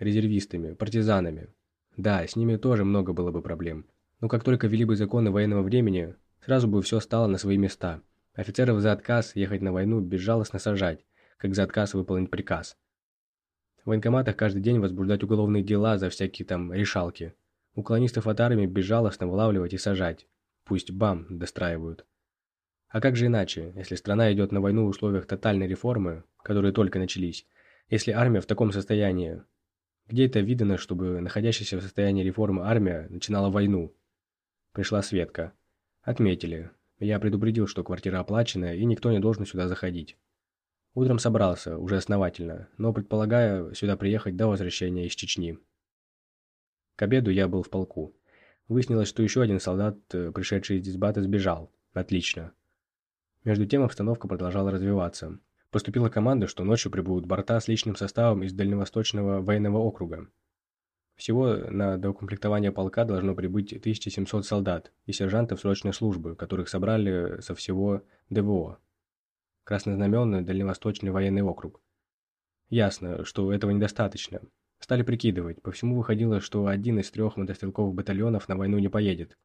Speaker 1: резервистами, партизанами. Да, с ними тоже много было бы проблем. Но как только ввели бы законы военного времени, сразу бы все стало на свои места. Офицеров за отказ ехать на войну безжалостно сажать, как за отказ выполнить приказ. В военкоматах каждый день возбуждать уголовные дела за всякие там решалки. Уклонистов от армии безжалостно вылавливать и сажать. Пусть бам, достраивают. А как же иначе, если страна идет на войну в условиях тотальной реформы, которые только начались, если армия в таком состоянии? Где это видно, чтобы находящаяся в состоянии реформы армия начинала войну? Пришла Светка. Отметили. Я предупредил, что квартира оплаченная, и никто не должен сюда заходить. Утром собрался, уже основательно, но предполагаю сюда приехать до возвращения из Чечни. К обеду я был в полку. Выяснилось, что еще один солдат, э, пришедший из дисбата, сбежал. Отлично. Между тем обстановка продолжала развиваться. Поступила команда, что ночью прибудут борта с личным составом из Дальневосточного военного округа. Всего на доукомплектование полка должно прибыть 1700 солдат и сержантов срочной службы, которых собрали со всего ДВО. Краснознаменный Дальневосточный военный округ. Ясно, что этого недостаточно. Стали прикидывать. По всему выходило, что один из трех мотострелковых батальонов на войну не поедет.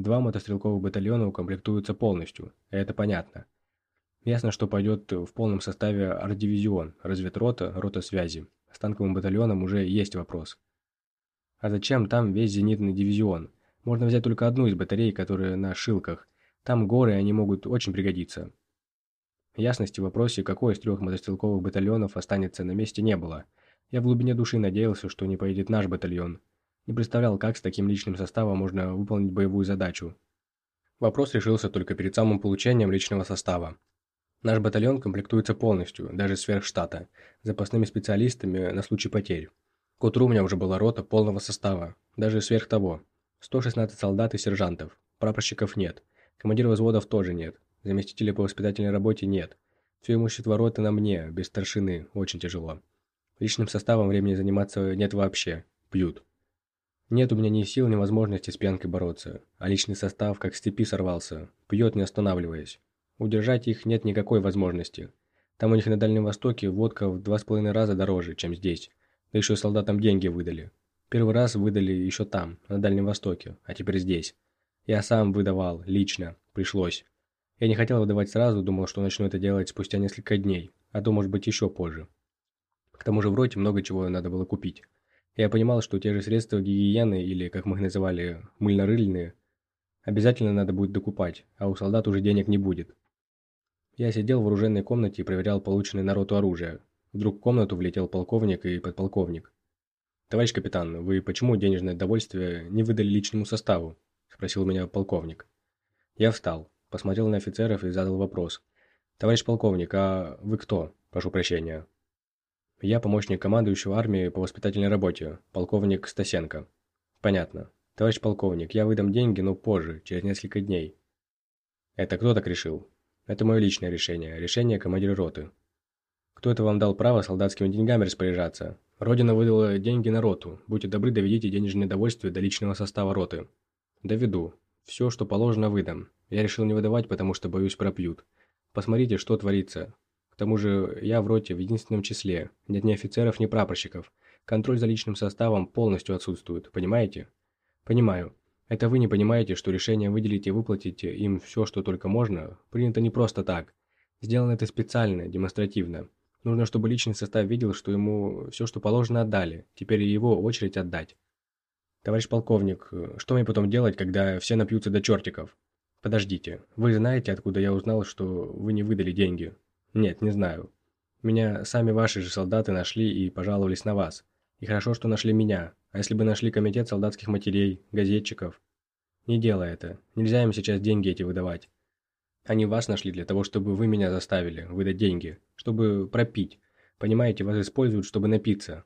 Speaker 1: Два мотострелковых батальона укомплектуются полностью, это понятно. Ясно, что пойдет в полном составе артдивизион, разведрота, рота связи. С танковым батальоном уже есть вопрос. А зачем там весь зенитный дивизион? Можно взять только одну из батарей, которые на шилках. Там горы, они могут очень пригодиться. Ясности в вопросе, какой из трех мотострелковых батальонов останется на месте, не было – я в глубине души надеялся, что не поедет наш батальон. Не представлял, как с таким личным составом можно выполнить боевую задачу. Вопрос решился только перед самым получением личного состава. Наш батальон комплектуется полностью, даже сверх штата, запасными специалистами на случай потерь. К утру у меня уже была рота полного состава, даже сверх того. 116 солдат и сержантов, прапорщиков нет, командиров взводов тоже нет, заместителей по воспитательной работе нет. Все имущество роты на мне, без старшины, очень тяжело. Личным составом времени заниматься нет вообще. Пьют. Нет у меня ни сил, ни возможности с пьянкой бороться. А личный состав как с цепи сорвался. Пьет, не останавливаясь. Удержать их нет никакой возможности. Там у них на Дальнем Востоке водка в два с половиной раза дороже, чем здесь. Да еще солдатам деньги выдали. Первый раз выдали еще там, на Дальнем Востоке, а теперь здесь. Я сам выдавал, лично. Пришлось. Я не хотел выдавать сразу, думал, что начну это делать спустя несколько дней, а то, может быть, еще позже. К тому же в роте много чего надо было купить. Я понимал, что те же средства гигиены, или, как мы их называли, мыльно-рыльные, обязательно надо будет докупать, а у солдат уже денег не будет. Я сидел в оружейной комнате и проверял полученное на роту оружие. Вдруг в комнату влетел полковник и подполковник. «Товарищ капитан, вы почему денежное довольствие не выдали личному составу?» – спросил меня полковник. Я встал, посмотрел на офицеров и задал вопрос. «Товарищ полковник, а вы кто? Прошу прощения». Я помощник командующего армии по воспитательной работе, полковник Стасенко. Понятно. Товарищ полковник, я выдам деньги, но позже, через несколько дней. Это кто так решил? Это мое личное решение, решение командира роты. Кто это вам дал право солдатскими деньгами распоряжаться? Родина выдала деньги на роту. Будьте добры, доведите денежное довольствие до личного состава роты. Доведу. Все, что положено, выдам. Я решил не выдавать, потому что боюсь пропьют. Посмотрите, что творится. Тому же я в роте в единственном числе. Нет ни офицеров, ни прапорщиков. Контроль за личным составом полностью отсутствует, понимаете? Понимаю. Это вы не понимаете, что решение выделить и выплатить им все, что только можно, принято не просто так. Сделано это специально, демонстративно. Нужно, чтобы личный состав видел, что ему все, что положено, отдали. Теперь его очередь отдать. Товарищ полковник, что мне потом делать, когда все напьются до чертиков? Подождите, вы знаете, откуда я узнал, что вы не выдали деньги? Нет, не знаю. Меня сами ваши же солдаты нашли и пожаловались на вас. И хорошо, что нашли меня. А если бы нашли комитет солдатских матерей, газетчиков? Не делай это. Нельзя им сейчас деньги эти выдавать. Они вас нашли для того, чтобы вы меня заставили выдать деньги. Чтобы пропить. Понимаете, вас используют, чтобы напиться.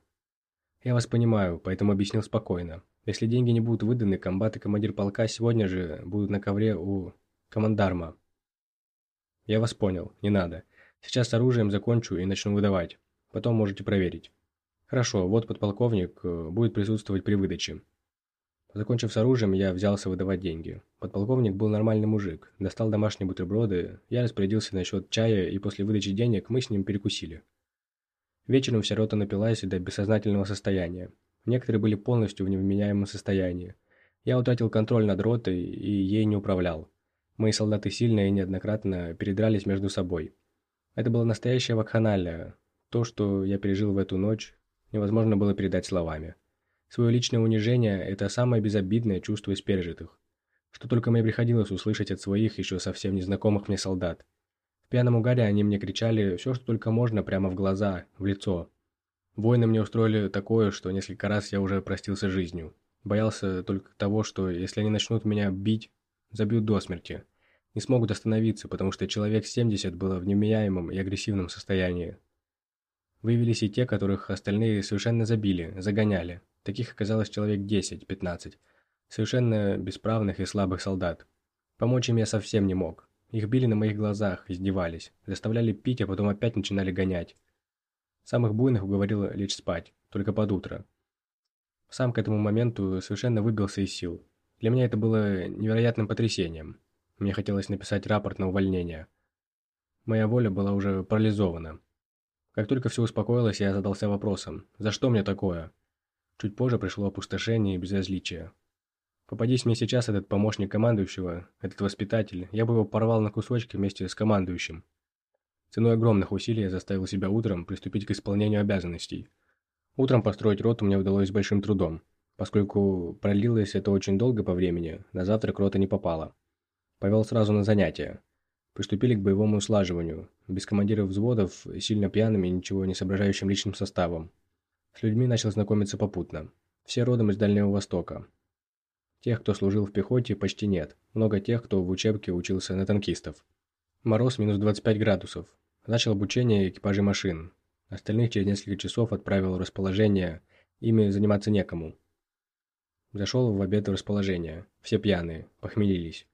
Speaker 1: Я вас понимаю, поэтому объяснил спокойно. Если деньги не будут выданы, комбат и командир полка сегодня же будут на ковре у командарма. Я вас понял, не надо. Сейчас оружием закончу и начну выдавать. Потом можете проверить. Хорошо, вот подполковник э, будет присутствовать при выдаче. Закончив с оружием, я взялся выдавать деньги. Подполковник был нормальный мужик, достал домашние бутерброды, я распорядился насчет чая, и после выдачи денег мы с ним перекусили. Вечером вся рота напилась до бессознательного состояния. Некоторые были полностью в невменяемом состоянии. Я утратил контроль над ротой и ей не управлял. Мои солдаты сильно и неоднократно передрались между собой. Это было настоящее вакханалия. То, что я пережил в эту ночь, невозможно было передать словами. Свое личное унижение – это самое безобидное чувство из пережитых. Что только мне приходилось услышать от своих еще совсем незнакомых мне солдат. В пьяном угаре они мне кричали все, что только можно, прямо в глаза, в лицо. Воины мне устроили такое, что несколько раз я уже простился жизнью. Боялся только того, что если они начнут меня бить, забьют до смерти. Не смогут остановиться, потому что человек 70 было в невменяемом и агрессивном состоянии. Выявились и те, которых остальные совершенно забили, загоняли. Таких оказалось человек 10-15. Совершенно бесправных и слабых солдат. Помочь им я совсем не мог. Их били на моих глазах, издевались, заставляли пить, а потом опять начинали гонять. Самых буйных уговорил лечь спать, только под утро. Сам к этому моменту совершенно выбился из сил. Для меня это было невероятным потрясением. Мне хотелось написать рапорт на увольнение. Моя воля была уже парализована. Как только все успокоилось, я задался вопросом, за что мне такое? Чуть позже пришло опустошение и безразличие. Попадись мне сейчас этот помощник командующего, этот воспитатель, я бы его порвал на кусочки вместе с командующим. Ценой огромных усилий я заставил себя утром приступить к исполнению обязанностей. Утром построить роту мне удалось с большим трудом, поскольку пролилось это очень долго по времени, на завтрак рота не попала. Повел сразу на занятия. Приступили к боевому слаживанию, без командиров взводов, сильно пьяными и ничего не соображающим личным составом. С людьми начал знакомиться попутно. Все родом из Дальнего Востока. Тех, кто служил в пехоте, почти нет. Много тех, кто в учебке учился на танкистов. Мороз минус 25 градусов. Начал обучение экипажей машин. Остальных через несколько часов отправил в расположение, ими заниматься некому. Зашел в обед в расположение. Все пьяные, похмелились.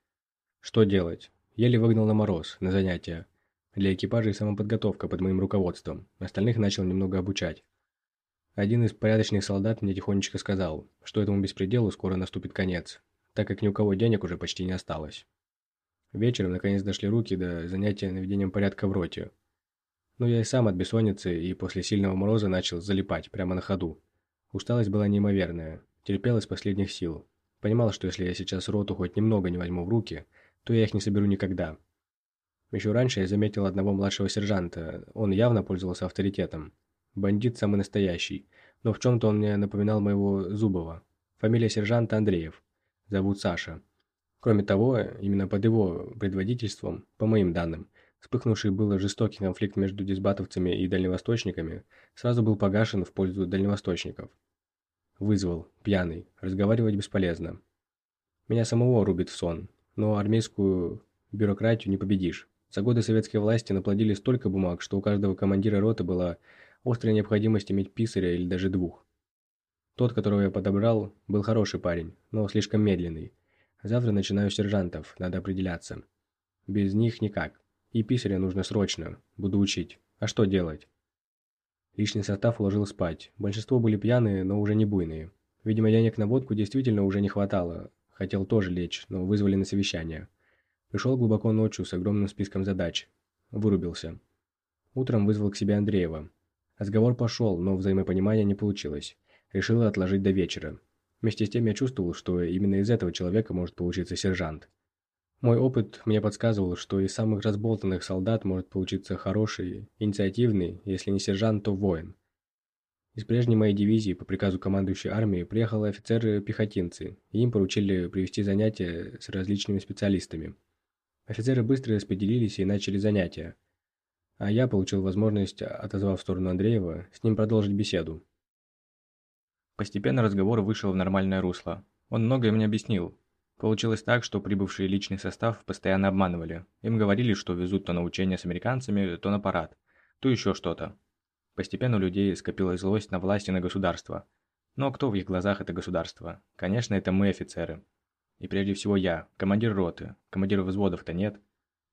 Speaker 1: Что делать? Еле выгнал на мороз, на занятия. Для экипажей самоподготовка под моим руководством. Остальных начал немного обучать. Один из порядочных солдат мне тихонечко сказал, что этому беспределу скоро наступит конец, так как ни у кого денег уже почти не осталось. Вечером наконец дошли руки до занятия наведением порядка в роте. Но я и сам от бессонницы и после сильного мороза начал залипать прямо на ходу. Усталость была неимоверная, терпел из последних сил. Понимал, что если я сейчас роту хоть немного не возьму в руки – то я их не соберу никогда. Еще раньше я заметил одного младшего сержанта, он явно пользовался авторитетом. Бандит самый настоящий, но в чем-то он мне напоминал моего Зубова. Фамилия сержанта Андреев. Зовут Саша. Кроме того, именно под его предводительством, по моим данным, вспыхнувший был жестокий конфликт между дисбатовцами и дальневосточниками, сразу был погашен в пользу дальневосточников. Вызвал, пьяный, разговаривать бесполезно. Меня самого рубит в сон, но армейскую бюрократию не победишь. За годы советской власти наплодили столько бумаг, что у каждого командира роты была острая необходимость иметь писаря или даже двух. Тот, которого я подобрал, был хороший парень, но слишком медленный. Завтра начинаю с сержантов, надо определяться. Без них никак. И писаря нужно срочно. Буду учить. А что делать?
Speaker 2: Личный состав уложил спать. Большинство были пьяные, но уже не буйные. Видимо, денег на водку действительно уже не хватало. Хотел тоже лечь, но вызвали на совещание. Пришел глубоко ночью с огромным списком задач. Вырубился. Утром вызвал к себе Андреева. Разговор пошел, но взаимопонимания не получилось. Решила отложить до вечера. Вместе с тем я чувствовал, что именно из этого человека может получиться сержант. Мой опыт мне подсказывал, что из самых разболтанных солдат может получиться хороший, инициативный, если не сержант, то воин. Из прежней моей дивизии по приказу командующей армии приехали офицеры-пехотинцы, и им поручили провести занятия с различными специалистами. Офицеры быстро распределились и начали занятия. А я получил возможность, отозвав в сторону Андреева, с ним продолжить беседу.
Speaker 1: Постепенно разговор вышел в нормальное русло. Он многое мне объяснил, Получилось так, что прибывший личный состав постоянно обманывали. Им говорили, что везут то на учения с американцами, то на парад, то еще что-то. Постепенно у людей скопилась злость на власть и на государство. Но кто в их глазах это государство? Конечно, это мы, офицеры. И прежде всего я, командир роты. Командиров взводов-то нет.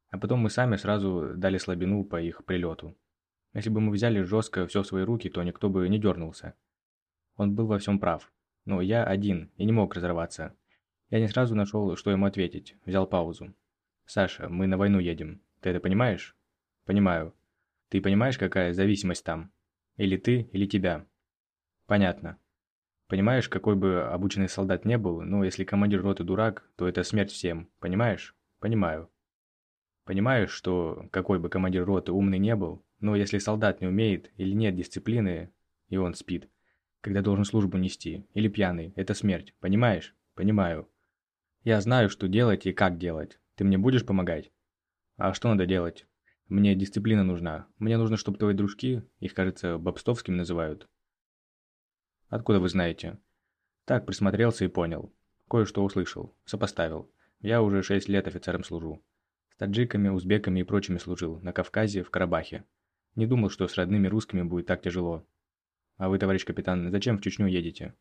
Speaker 1: А потом мы сами сразу дали слабину по их прилету. Если бы мы взяли жестко все в свои руки, то никто бы не дернулся. Он был во всем прав. Но я один и не мог разорваться. Я не сразу нашел, что ему ответить. Взял паузу. «Саша, мы на войну едем. Ты это понимаешь?» «Понимаю. Ты понимаешь, какая зависимость там? Или ты, или тебя?» «Понятно. Понимаешь, какой бы обученный солдат не был, но если командир роты дурак, то это смерть всем. Понимаешь?» «Понимаю. Понимаешь, что какой бы командир роты умный не был, но если солдат не умеет или нет дисциплины, и он спит, когда должен службу нести, или пьяный, это смерть. Понимаешь?» «Понимаю. Я знаю, что делать и как делать. Ты мне будешь помогать? А что надо делать? Мне дисциплина нужна. Мне нужно, чтобы твои дружки, их, кажется, бобстовским называют. Откуда вы знаете? Так, присмотрелся и понял. Кое-что услышал. Сопоставил. Я уже шесть лет офицером служу. С таджиками, узбеками и прочими служил. На Кавказе, в Карабахе. Не думал, что с родными русскими будет так тяжело. А вы, товарищ капитан, зачем в Чечню едете?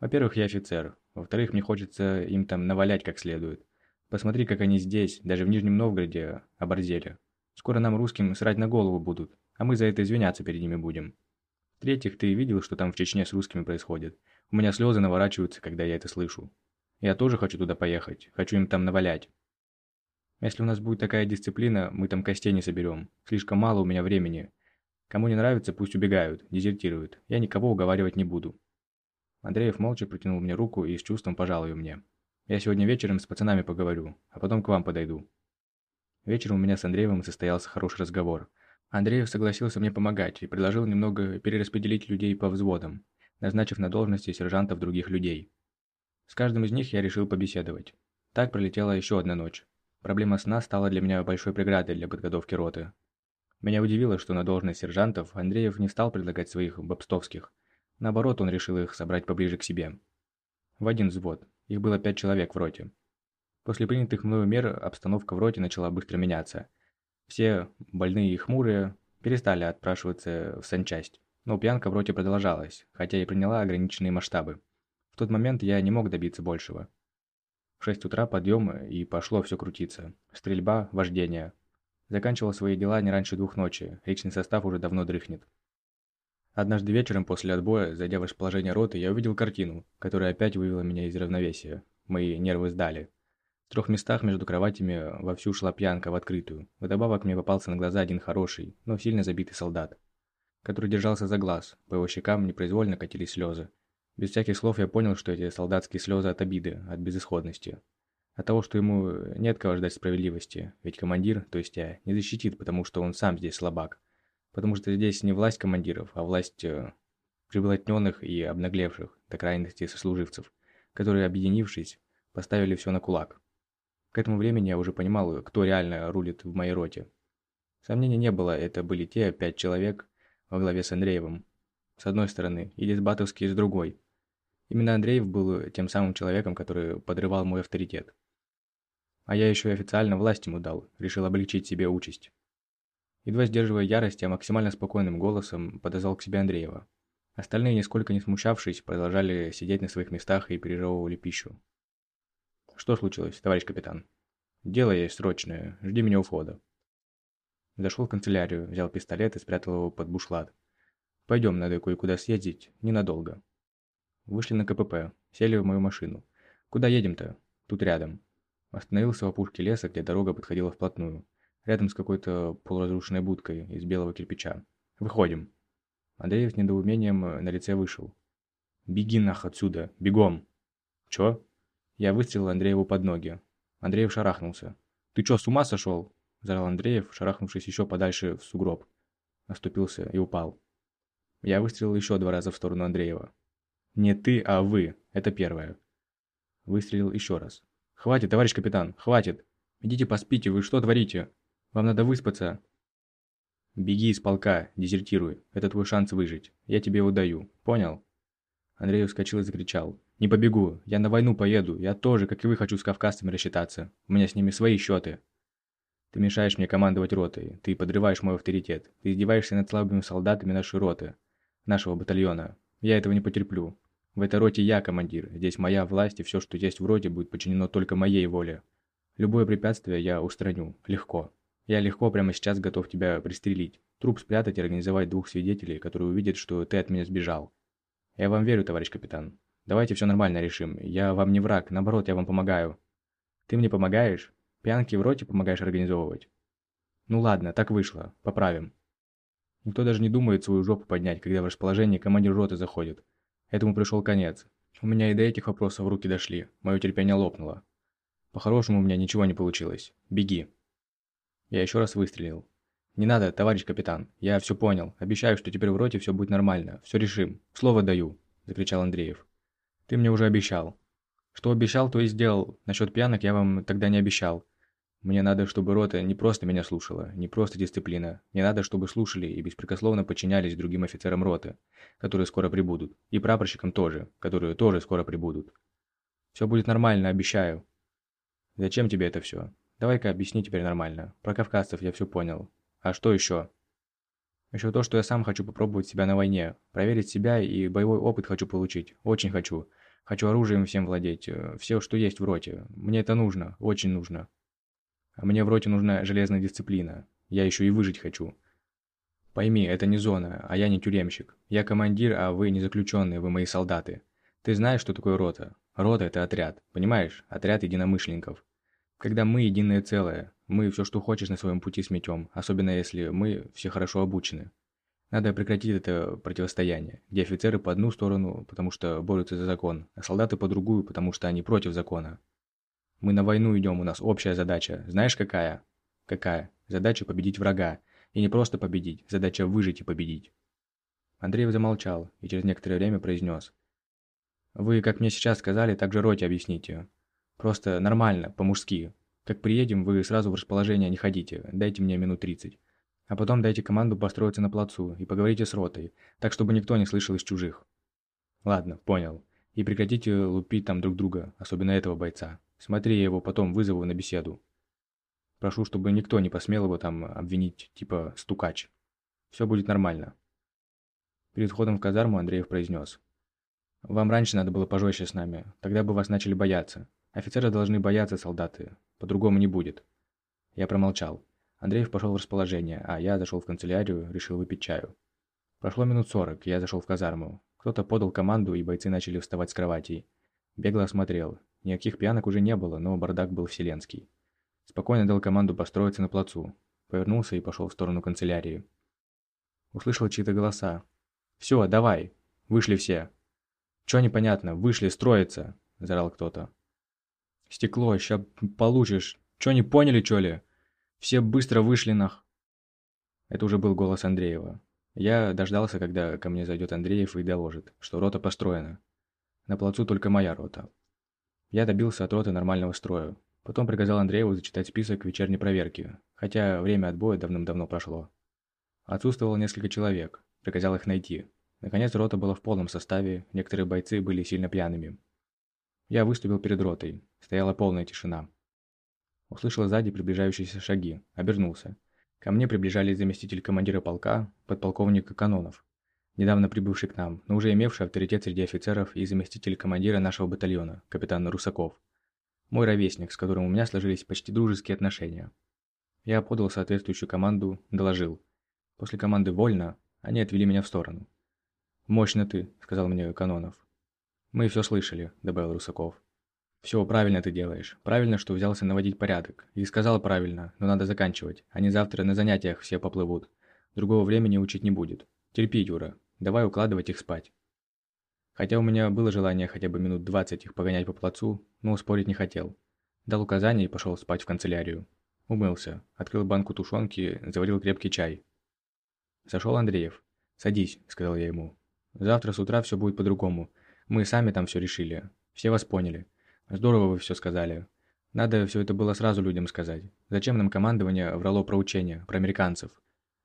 Speaker 1: Во-первых, я офицер. Во-вторых, мне хочется им там навалять как следует. Посмотри, как они здесь, даже в Нижнем Новгороде, оборзели. Скоро нам, русским, срать на голову будут, а мы за это извиняться перед ними будем. В-третьих, ты видел, что там в Чечне с русскими происходит? У меня слезы наворачиваются, когда я это слышу. Я тоже хочу туда поехать, хочу им там навалять. Если у нас будет такая дисциплина, мы там костей не соберем. Слишком мало у меня времени. Кому не нравится, пусть убегают, дезертируют. Я никого уговаривать не буду. Андреев молча протянул мне руку и с чувством пожал ее мне. «Я сегодня вечером с пацанами поговорю, а потом к вам подойду». Вечером у меня с Андреевым состоялся хороший разговор. Андреев согласился мне помогать и предложил немного перераспределить людей по взводам, назначив на должности сержантов других людей. С каждым из них я решил побеседовать. Так пролетела еще одна ночь. Проблема сна стала для меня большой преградой для подготовки роты. Меня удивило, что на должность сержантов Андреев не стал предлагать своих бобстовских – Наоборот, он решил их собрать поближе к себе. В один взвод. Их было пять человек в роте. После принятых мною мер обстановка в роте начала быстро меняться. Все, больные и хмурые, перестали отпрашиваться в санчасть. Но пьянка в роте продолжалась, хотя и приняла ограниченные масштабы. В тот момент я не мог добиться большего. В 6 утра подъем, и пошло все крутиться. Стрельба, вождение. Заканчивал свои дела не раньше двух ночи, личный состав уже давно дрыхнет. Однажды вечером после отбоя, зайдя в расположение роты, я увидел картину, которая опять вывела меня из равновесия. Мои нервы сдали. В трех местах между кроватями вовсю шла пьянка в открытую. Вдобавок мне попался на глаза один хороший, но сильно забитый солдат, который держался за глаз. По его щекам непроизвольно катились слезы. Без всяких слов я понял, что эти солдатские слезы от обиды, от безысходности. От того, что ему нет кого ждать справедливости, ведь командир, то есть я, не защитит, потому что он сам здесь слабак. Потому что здесь не власть командиров, а власть э, приблотненных и обнаглевших до крайности сослуживцев, которые, объединившись, поставили все на кулак. К этому времени я уже понимал, кто реально рулит в моей роте. Сомнений не было, это были те пять человек во главе с Андреевым, с одной стороны, и Дисбатовский с другой. Именно Андреев был тем самым человеком, который подрывал мой авторитет. А я еще и официально власть ему дал, решил облегчить себе участь. Едва сдерживая ярость, я максимально спокойным голосом подозвал к себе Андреева. Остальные, нисколько не смущавшись, продолжали сидеть на своих местах и пережевывали пищу. «Что случилось, товарищ капитан?» «Дело есть срочное. Жди меня у входа». Зашел в канцелярию, взял пистолет и спрятал его под бушлат. Пойдем, надо кое-куда съездить, ненадолго. Вышли на КПП, сели в мою машину. Куда едем-то? Тут рядом. Остановился в опушке леса, где дорога подходила вплотную. Рядом с какой-то полуразрушенной будкой из белого кирпича. Выходим. Андреев с недоумением на лице вышел. «Беги нах отсюда! Бегом!» «Чё?» Я выстрелил Андрееву под ноги. Андреев шарахнулся. «Ты чё, с ума сошел?» – заорал Андреев, шарахнувшись еще подальше в сугроб. Оступился и упал. Я выстрелил еще два раза в сторону Андреева. «Не ты, а вы. Это первое». Выстрелил еще раз. «Хватит, товарищ капитан, хватит! Идите поспите, вы что творите? Вам надо выспаться!» «Беги из полка, дезертируй. Это твой шанс выжить. Я тебе его даю. Понял?» Андрей вскочил и закричал. «Не побегу. Я на войну поеду. Я тоже, как и вы, хочу с кавказцами рассчитаться. У меня с ними свои счеты». «Ты мешаешь мне командовать ротой. Ты подрываешь мой авторитет. Ты издеваешься над слабыми солдатами нашей роты. Нашего батальона. Я этого не потерплю. В этой роте я командир. Здесь моя власть, и все, что есть в роте, будет подчинено только моей воле. Любое препятствие я устраню. Легко. Я легко прямо сейчас готов тебя пристрелить. Труп спрятать и организовать двух свидетелей, которые увидят, что ты от меня сбежал. Я вам верю, товарищ капитан. Давайте все нормально решим. Я вам не враг, наоборот, я вам помогаю. Ты мне помогаешь? Пьянки в роте помогаешь организовывать? Ну ладно, так вышло. Поправим. Никто даже не думает свою жопу поднять, когда в расположение командир роты заходит. Этому пришел конец. У меня и до этих вопросов руки дошли. Мое терпение лопнуло. По-хорошему у меня ничего не получилось. Беги. Я еще раз выстрелил. «Не надо, товарищ капитан. Я все понял. Обещаю, что теперь в роте все будет нормально. Все решим. Слово даю», – закричал Андреев. «Ты мне уже обещал». «Что обещал, то и сделал. Насчет пьянок я вам тогда не обещал. Мне надо, чтобы рота не просто меня слушала, не просто дисциплина. Мне надо, чтобы слушали и беспрекословно подчинялись другим офицерам роты, которые скоро прибудут, и прапорщикам тоже, которые тоже скоро прибудут. Все будет нормально, обещаю. Зачем тебе это все? Давай-ка объясни теперь нормально. Про кавказцев я все понял. А что еще? Еще то, что я сам хочу попробовать себя на войне. Проверить себя и боевой опыт хочу получить. Очень хочу. Хочу оружием всем владеть. Э, все, что есть в роте. Мне это нужно. Очень нужно. Мне в роте нужна железная дисциплина. Я еще и выжить хочу. Пойми, это не зона, а я не тюремщик. Я командир, а вы не заключенные, вы мои солдаты. Ты знаешь, что такое рота? Рота – это отряд, понимаешь? Отряд единомышленников. Когда мы единое целое, мы все, что хочешь, на своем пути сметем, особенно если мы все хорошо обучены. Надо прекратить это противостояние, где офицеры по одну сторону, потому что борются за закон, а солдаты по другую, потому что они против закона. Мы на войну идем, у нас общая задача. Знаешь какая? Какая? Задача победить врага. И не просто победить, задача выжить и победить. Андреев замолчал и через некоторое время произнес. Вы, как мне сейчас сказали, так же роте объясните. Просто нормально, по-мужски, как приедем, вы сразу в расположение не ходите, дайте мне минут 30. А потом дайте команду построиться на плацу и поговорите с ротой, так чтобы никто не слышал из чужих. Ладно, понял. И прекратите лупить там друг друга, особенно этого бойца. Смотри, я его потом вызову на беседу. Прошу, чтобы никто не посмел его там обвинить, типа стукач. Все будет нормально. Перед входом в казарму Андреев произнес. Вам раньше надо было пожестче с нами, тогда бы вас начали бояться. Офицеры должны бояться солдаты, по-другому не будет. Я промолчал. Андреев пошел в расположение, а я зашел в канцелярию, решил выпить чаю. Прошло минут сорок, я зашел в казарму. Кто-то подал команду, и бойцы начали вставать с кроватей. Бегло осмотрел. Никаких пьянок уже не было, но бардак был вселенский. Спокойно дал команду построиться на плацу. Повернулся и пошел в сторону канцелярии. Услышал чьи-то голоса. «Все, давай!» Вышли все. «Чё непонятно? Вышли, строиться!» – заорал кто-то. Стекло, ща получишь. Чё, не поняли, чё ли? Все быстро вышли нах. Это уже был голос Андреева. Я дождался, когда ко мне зайдет Андреев и доложит, что рота построена. На плацу только моя рота. Я добился от роты нормального строя. Потом приказал Андрееву зачитать список вечерней проверки, хотя время отбоя давным-давно прошло. Отсутствовало несколько человек, приказал их найти. Наконец рота была в полном составе, некоторые бойцы были сильно пьяными. Я выступил перед ротой. Стояла полная тишина. Услышал сзади приближающиеся шаги. Обернулся. Ко мне приближались заместитель командира полка, подполковник Канонов, недавно прибывший к нам, но уже имевший авторитет среди офицеров и заместитель командира нашего батальона, капитан Русаков. Мой ровесник, с которым у меня сложились почти дружеские отношения. Я подал соответствующую команду, доложил. После команды «Вольно» они отвели меня в сторону. «Мощно ты», — сказал мне Канонов. «Мы все слышали», — добавил Русаков. «Все, правильно ты делаешь. Правильно, что взялся наводить порядок. И сказал правильно, но надо заканчивать. Они завтра на занятиях все поплывут. Другого времени учить не будет. Терпи, Юра. Давай укладывать их спать». Хотя у меня было желание хотя бы минут двадцать их погонять по плацу, но спорить не хотел. Дал указание и пошел спать в канцелярию. Умылся, открыл банку тушенки, заварил крепкий чай. Сошел Андреев. «Садись», — сказал я ему. «Завтра с утра все будет по-другому. Мы сами там все решили. Все вас поняли. Здорово вы все сказали. Надо все это было сразу людям сказать. Зачем нам командование врало про учения, про американцев?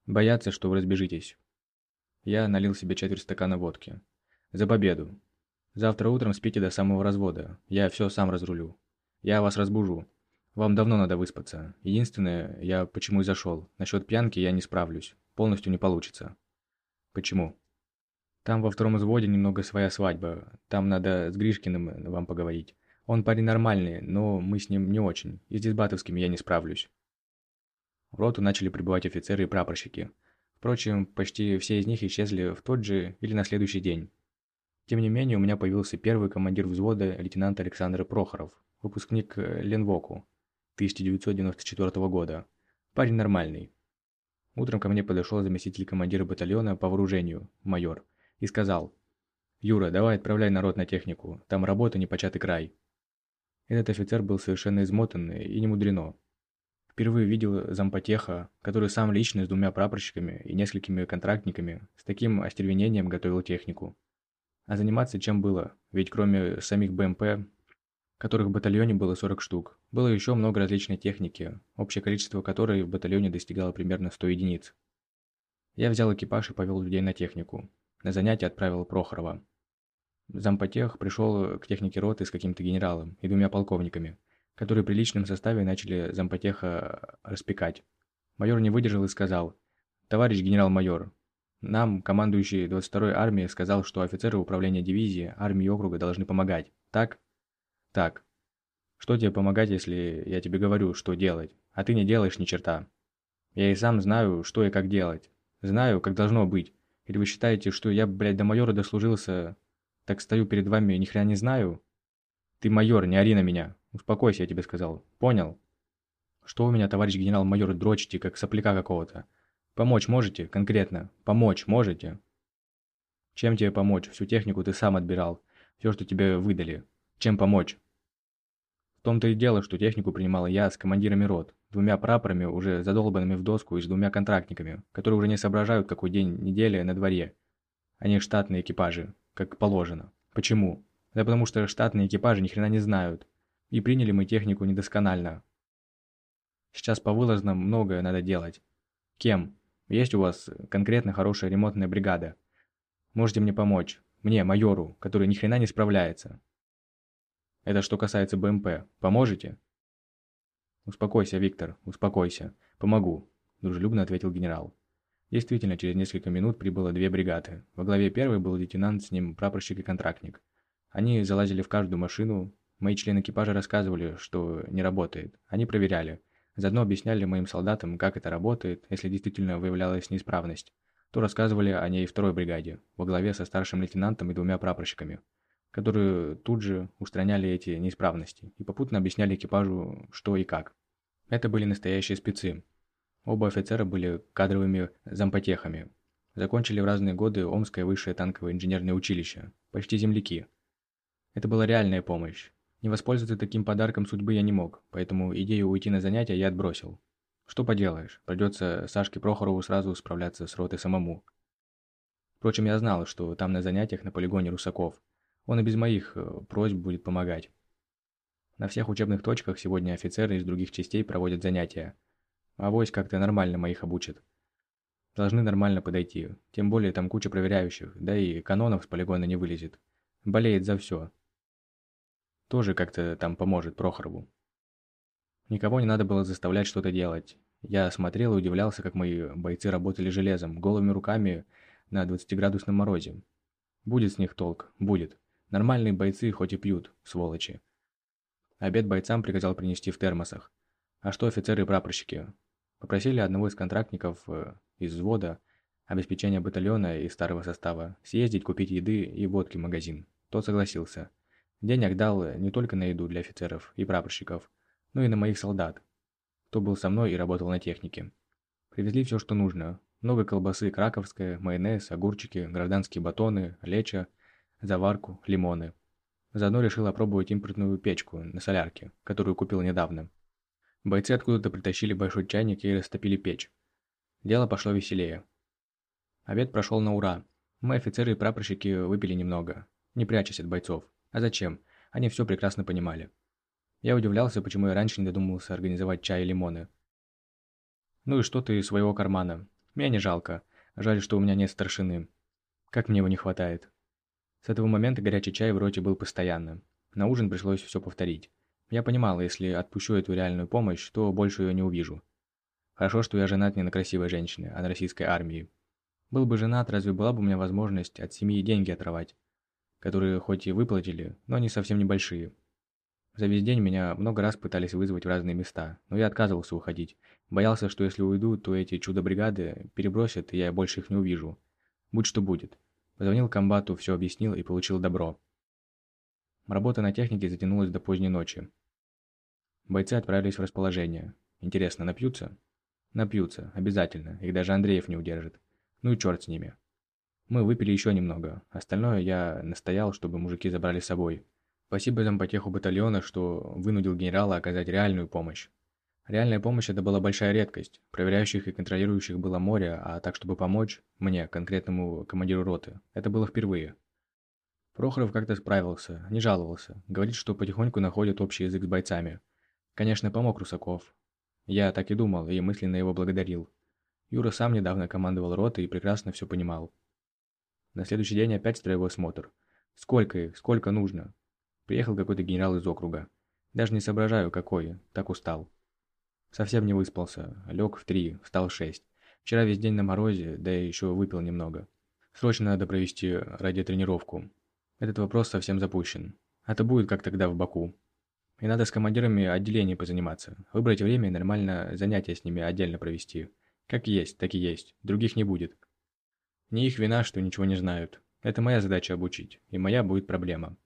Speaker 1: Боятся, что вы разбежитесь». Я налил себе четверть стакана водки. За победу. Завтра утром спите до самого развода. Я все сам разрулю. Я вас разбужу. Вам давно надо выспаться. Единственное, я почему и зашел. Насчет пьянки я не справлюсь. Полностью не получится. Почему? Там во втором взводе немного своя свадьба. Там надо с Гришкиным вам поговорить. Он парень нормальный, но мы с ним не очень. И с Дисбатовскими я не справлюсь. В роту начали прибывать офицеры и прапорщики. Впрочем, почти все из них исчезли в тот же или на следующий день. Тем не менее, у меня появился первый командир взвода лейтенант Александр Прохоров, выпускник э, Ленвоку 1994 года. Парень нормальный. Утром ко мне подошел заместитель командира батальона по вооружению, майор, и сказал, «Юра, давай отправляй народ на технику, там работа непочатый край». Этот офицер был совершенно измотан и не мудрено. Впервые видел зампотеха, который сам лично с двумя прапорщиками и несколькими контрактниками с таким остервенением готовил технику. А заниматься чем было? Ведь кроме самих БМП, которых в батальоне было 40 штук, было еще много различной техники, общее количество которой в батальоне достигало примерно 100 единиц. Я взял экипаж и повел людей на технику. На занятие отправил Прохорова. Зампотех пришел к технике роты с каким-то генералом и двумя полковниками, которые при личном составе начали зампотеха распекать. Майор не выдержал и сказал, «Товарищ генерал-майор, нам, командующий 22-й армией, сказал, что офицеры управления дивизии, армии округа должны помогать. Так? Так. Что тебе помогать, если я тебе говорю, что делать, а ты не делаешь ни черта? Я и сам знаю, что и как делать. Знаю, как должно быть. Или вы считаете, что я, блядь, до майора дослужился, так стою перед вами и хрена не знаю? Ты майор, не ори на меня. Успокойся, я тебе сказал. Понял? Что у меня, товарищ генерал-майор, дрочите, как сопляка какого-то? Помочь можете? Конкретно. Помочь можете? Чем тебе помочь? Всю технику ты сам отбирал. Все, что тебе выдали. Чем помочь? В том-то и дело, что технику принимал я с командирами рот, двумя прапорами, уже задолбанными в доску, и с двумя контрактниками, которые уже не соображают, какой день недели на дворе. Они штатные экипажи, как положено. Почему? Да потому что штатные экипажи ни хрена не знают. И приняли мы технику недосконально. Сейчас по вылазным многое надо делать. Кем? Есть у вас конкретно хорошая ремонтная бригада? Можете мне помочь? Мне, майору, который ни хрена не справляется. Это что касается БМП. Поможете? Успокойся, Виктор, успокойся. Помогу, дружелюбно ответил генерал. Действительно, через несколько минут прибыло две бригады. Во главе первой был лейтенант, с ним прапорщик и контрактник. Они залазили в каждую машину. Мои члены экипажа рассказывали, что не работает. Они проверяли. Заодно объясняли моим солдатам, как это работает, если действительно выявлялась неисправность. То рассказывали о ней второй бригаде, во главе со старшим лейтенантом и двумя прапорщиками, которые тут же устраняли эти неисправности и попутно объясняли экипажу, что и как. Это были настоящие спецы. Оба офицера были кадровыми зампотехами. Закончили в разные годы Омское высшее танковое инженерное училище. Почти земляки. Это была реальная помощь. Не воспользоваться таким подарком судьбы я не мог, поэтому идею уйти на занятия я отбросил. Что поделаешь, придется Сашке Прохорову сразу справляться с ротой самому. Впрочем, я знал, что там на занятиях на полигоне Русаков. Он и без моих э, просьб будет помогать. На всех учебных точках сегодня офицеры из других частей проводят занятия. А вось как-то нормально моих обучат. Должны нормально подойти. Тем более там куча проверяющих, да и канонов с полигона не вылезет. Болеет за все. Тоже как-то там поможет Прохорову. Никого не надо было заставлять что-то делать. Я смотрел и удивлялся, как мои бойцы работали железом, голыми руками на 20-градусном морозе. Будет с них толк, будет. Нормальные бойцы хоть и пьют, сволочи. Обед бойцам приказал принести в термосах. А что офицеры и прапорщики? Попросили одного из контрактников э, из взвода обеспечение батальона и старого состава, съездить, купить еды и водки в магазин. Тот согласился. Денег дал не только на еду для офицеров и прапорщиков, но и на моих солдат, кто был со мной и работал на технике. Привезли все, что нужно. Много колбасы краковская, майонез, огурчики, гражданские батоны, лечо, заварку, лимоны. Заодно решил опробовать импортную печку на солярке, которую купил недавно. Бойцы откуда-то притащили большой чайник и растопили печь. Дело пошло веселее. Обед прошел на ура. Мы, офицеры и прапорщики, выпили немного, не прячась от бойцов. А зачем? Они все прекрасно понимали. Я удивлялся, почему я раньше не додумался организовать чай и лимоны. Ну и что ты из своего кармана? Меня не жалко. Жаль, что у меня нет старшины. Как мне его не хватает. С этого момента горячий чай в роте был постоянно. На ужин пришлось все повторить. Я понимал, если отпущу эту реальную помощь, то больше ее не увижу. Хорошо, что я женат не на красивой женщине, а на российской армии. Был бы женат, разве была бы у меня возможность от семьи деньги отрывать? Которые хоть и выплатили, но они совсем небольшие. За весь день меня много раз пытались вызвать в разные места, но я отказывался уходить. Боялся, что если уйду, то эти чудо-бригады перебросят, и я больше их не увижу. Будь что будет. Позвонил комбату, все объяснил и получил добро. Работа на технике затянулась до поздней ночи. Бойцы отправились в расположение. Интересно, напьются? Напьются, обязательно, их даже Андреев не удержит. Ну и черт с ними. Мы выпили еще немного. Остальное я настоял, чтобы мужики забрали с собой. Спасибо зампотеху батальона, что вынудил генерала оказать реальную помощь. Реальная помощь – это была большая редкость. Проверяющих и контролирующих было море, а так, чтобы помочь мне, конкретному командиру роты, это было впервые. Прохоров как-то справился, не жаловался. Говорит, что потихоньку находит общий язык с бойцами. Конечно, помог Русаков. Я так и думал, и мысленно его благодарил. Юра сам недавно командовал ротой и прекрасно все понимал. На следующий день опять строевой смотр. Сколько их, сколько нужно? Приехал какой-то генерал из округа. Даже не соображаю, какой, так устал. Совсем не выспался, лег в три, встал в шесть. Вчера весь день на морозе, да и еще выпил немного. Срочно надо провести радиотренировку. Этот вопрос совсем запущен. Это будет как тогда в Баку. И надо с командирами отделений позаниматься. Выбрать время и нормально занятия с ними отдельно провести. Как есть, так и есть. Других не будет. Не их вина, что ничего не знают. Это моя задача обучить, и моя будет проблема.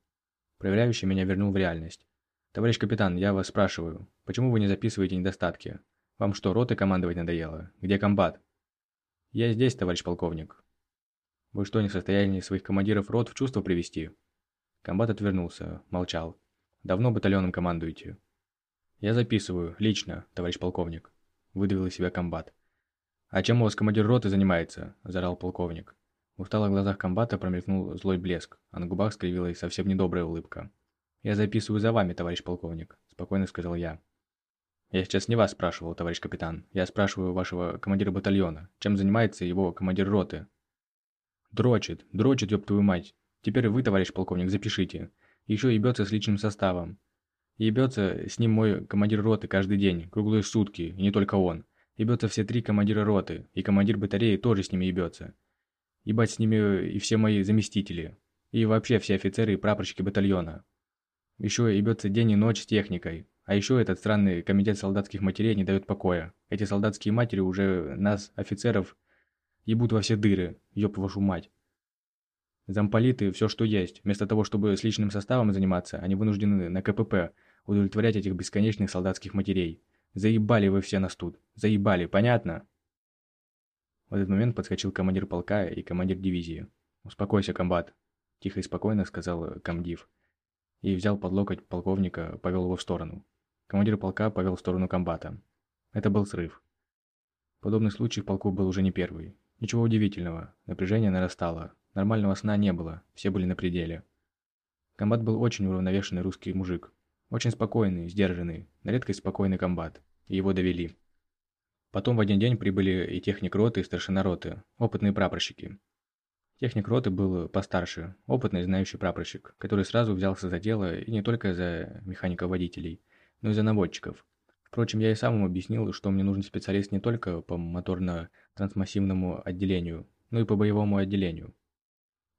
Speaker 1: Проверяющий меня вернул в реальность. «Товарищ капитан, я вас спрашиваю, почему вы не записываете недостатки? Вам что, роты командовать надоело? Где комбат?» «Я здесь, товарищ полковник». «Вы что, не в состоянии своих командиров рот в чувство привести?» Комбат отвернулся, молчал. «Давно батальоном командуете?» «Я записываю, лично, товарищ полковник», – выдавил из себя комбат. «А чем у вас командир роты занимается?» – заорал полковник. В усталых глазах комбата промелькнул злой блеск, а на губах скривилась совсем недобрая улыбка. «Я записываю за вами, товарищ полковник», – спокойно сказал я. «Я сейчас не вас спрашивал, товарищ капитан. Я спрашиваю вашего командира батальона. Чем занимается его командир роты?» «Дрочит, дрочит, ёб твою мать. Теперь вы, товарищ полковник, запишите. Еще ебется с личным составом. Ебется с ним мой командир роты каждый день, круглые сутки, и не только он. Ебется все три командира роты, и командир батареи тоже с ними ебется. Ебать с ними и все мои заместители. И вообще все офицеры и прапорщики батальона. Еще ебется день и ночь с техникой. А еще этот странный комитет солдатских матерей не дает покоя. Эти солдатские матери уже нас, офицеров, ебут во все дыры, ёб вашу мать. Замполиты – все, что есть. Вместо того, чтобы с личным составом заниматься, они вынуждены на КПП удовлетворять этих бесконечных солдатских матерей. Заебали вы все нас тут. Заебали, понятно? В этот момент подскочил командир полка и командир дивизии. «Успокойся, комбат», – тихо и спокойно сказал комдив. И взял под локоть полковника, повел его в сторону. Командир полка повел в сторону комбата. Это был срыв. Подобный случай в полку был уже не первый. Ничего удивительного, напряжение нарастало, нормального сна не было, все были на пределе. Комбат был очень уравновешенный русский мужик, очень спокойный, сдержанный, на редкость спокойный комбат. И его довели. Потом в один день прибыли и техник роты, и старшина роты, опытные прапорщики. Техник роты был постарше, опытный, знающий прапорщик, который сразу взялся за дело и не только за механиков-водителей, но и за наводчиков. Впрочем, я и сам объяснил, что мне нужен специалист не только по моторно-трансмассивному отделению, но и по боевому отделению.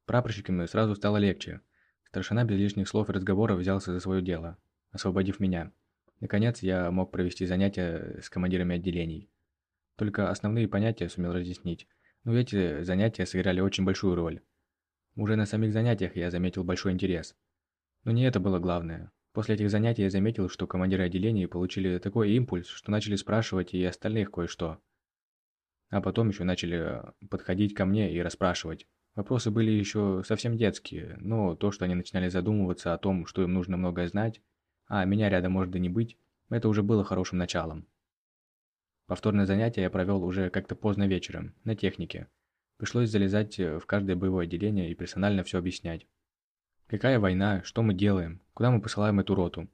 Speaker 1: Прапорщиками сразу стало легче. Старшина без лишних слов и разговоров взялся за свое дело освободив меня. Наконец, я мог провести занятия с командирами отделений. Только основные понятия сумел разъяснить, Но эти занятия сыграли очень большую роль. Уже на самих занятиях я заметил большой интерес. Но не это было главное. После этих занятий я заметил, что командиры отделений получили такой импульс, что начали спрашивать и остальных кое-что. А потом еще начали подходить ко мне и расспрашивать. Вопросы были еще совсем детские, но то, что они начинали задумываться о том, что им нужно многое знать, а меня рядом может и не быть, это уже было хорошим началом. Повторное занятие я провел уже как-то поздно вечером, на технике. Пришлось залезать в каждое боевое отделение и персонально все объяснять. Какая война, что мы делаем, куда мы посылаем эту роту.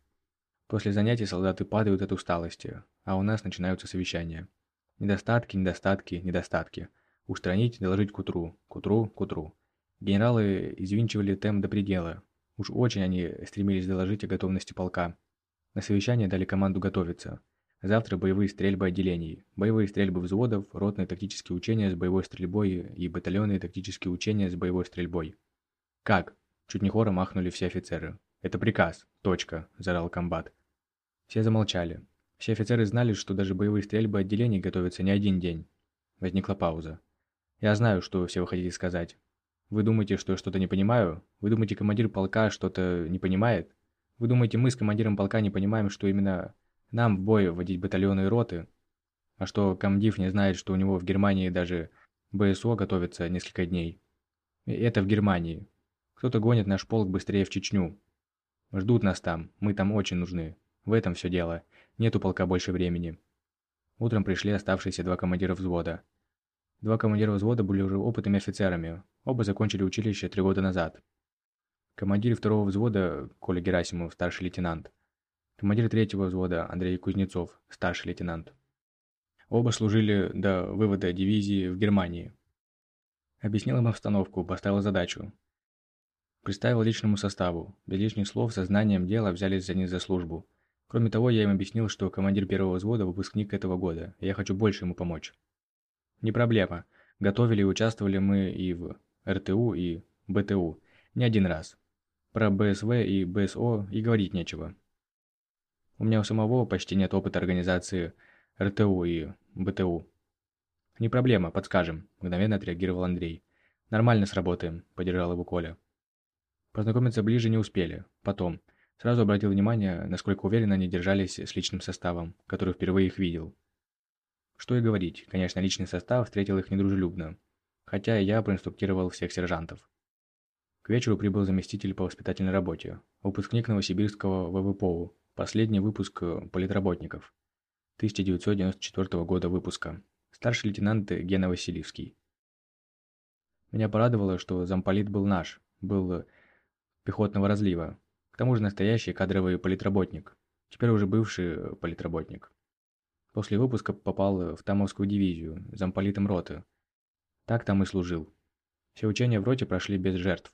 Speaker 1: После занятий солдаты падают от усталости, а у нас начинаются совещания. Недостатки, недостатки, недостатки. Устранить, доложить к утру, к утру, к утру. Генералы извинчивали темп до предела. Уж очень они стремились доложить о готовности полка. На совещание дали команду готовиться. Завтра боевые стрельбы отделений, боевые стрельбы взводов, ротные тактические учения с боевой стрельбой и батальонные тактические учения с боевой стрельбой. «Как?» – чуть не хором махнули все офицеры. «Это приказ. Точка», – заорал комбат. Все замолчали. Все офицеры знали, что даже боевые стрельбы отделений готовятся не один день. Возникла пауза. «Я знаю, что все вы хотите сказать. Вы думаете, что я что-то не понимаю? Вы думаете, командир полка что-то не понимает? Вы думаете, мы с командиром полка не понимаем, что именно нам в бой вводить батальоны и роты, а что комдив не знает, что у него в Германии даже БСО готовится несколько дней. И это в Германии. Кто-то гонит наш полк быстрее в Чечню. Ждут нас там, мы там очень нужны. В этом все дело. Нет у полка больше времени. Утром пришли оставшиеся два командира взвода. Два командира взвода были уже опытными офицерами. Оба закончили училище три года назад. Командир второго взвода Коля Герасимов, старший лейтенант. Командир третьего взвода Андрей Кузнецов, старший лейтенант. Оба служили до вывода дивизии в Германии. Объяснил им обстановку, поставил задачу. Представил личному составу. Без лишних слов, со знанием дела взялись за них за службу. Кроме того, я им объяснил, что командир первого взвода – выпускник этого года, и я хочу больше ему помочь. Не проблема. Готовили и участвовали мы и в РТУ, и БТУ. Не один раз. Про БСВ и БСО и говорить нечего. У меня у самого почти нет опыта организации РТУ и БТУ. «Не проблема, подскажем», – мгновенно отреагировал Андрей. «Нормально сработаем», – поддержал его Коля. Познакомиться ближе не успели. Потом. Сразу обратил внимание, насколько уверенно они держались с личным составом, который впервые их видел. Что и говорить, конечно, личный состав встретил их недружелюбно. Хотя я проинструктировал всех сержантов. К вечеру прибыл заместитель по воспитательной работе, выпускник Новосибирского ВВПОУ, Последний выпуск э, политработников. 1994 года выпуска. Старший лейтенант Гена Васильевский. Меня порадовало, что замполит был наш, был э, пехотного разлива. К тому же настоящий кадровый политработник. Теперь уже бывший э, политработник. После выпуска попал в Тамовскую дивизию, замполитом роты. Так там и служил. Все учения в роте прошли без жертв.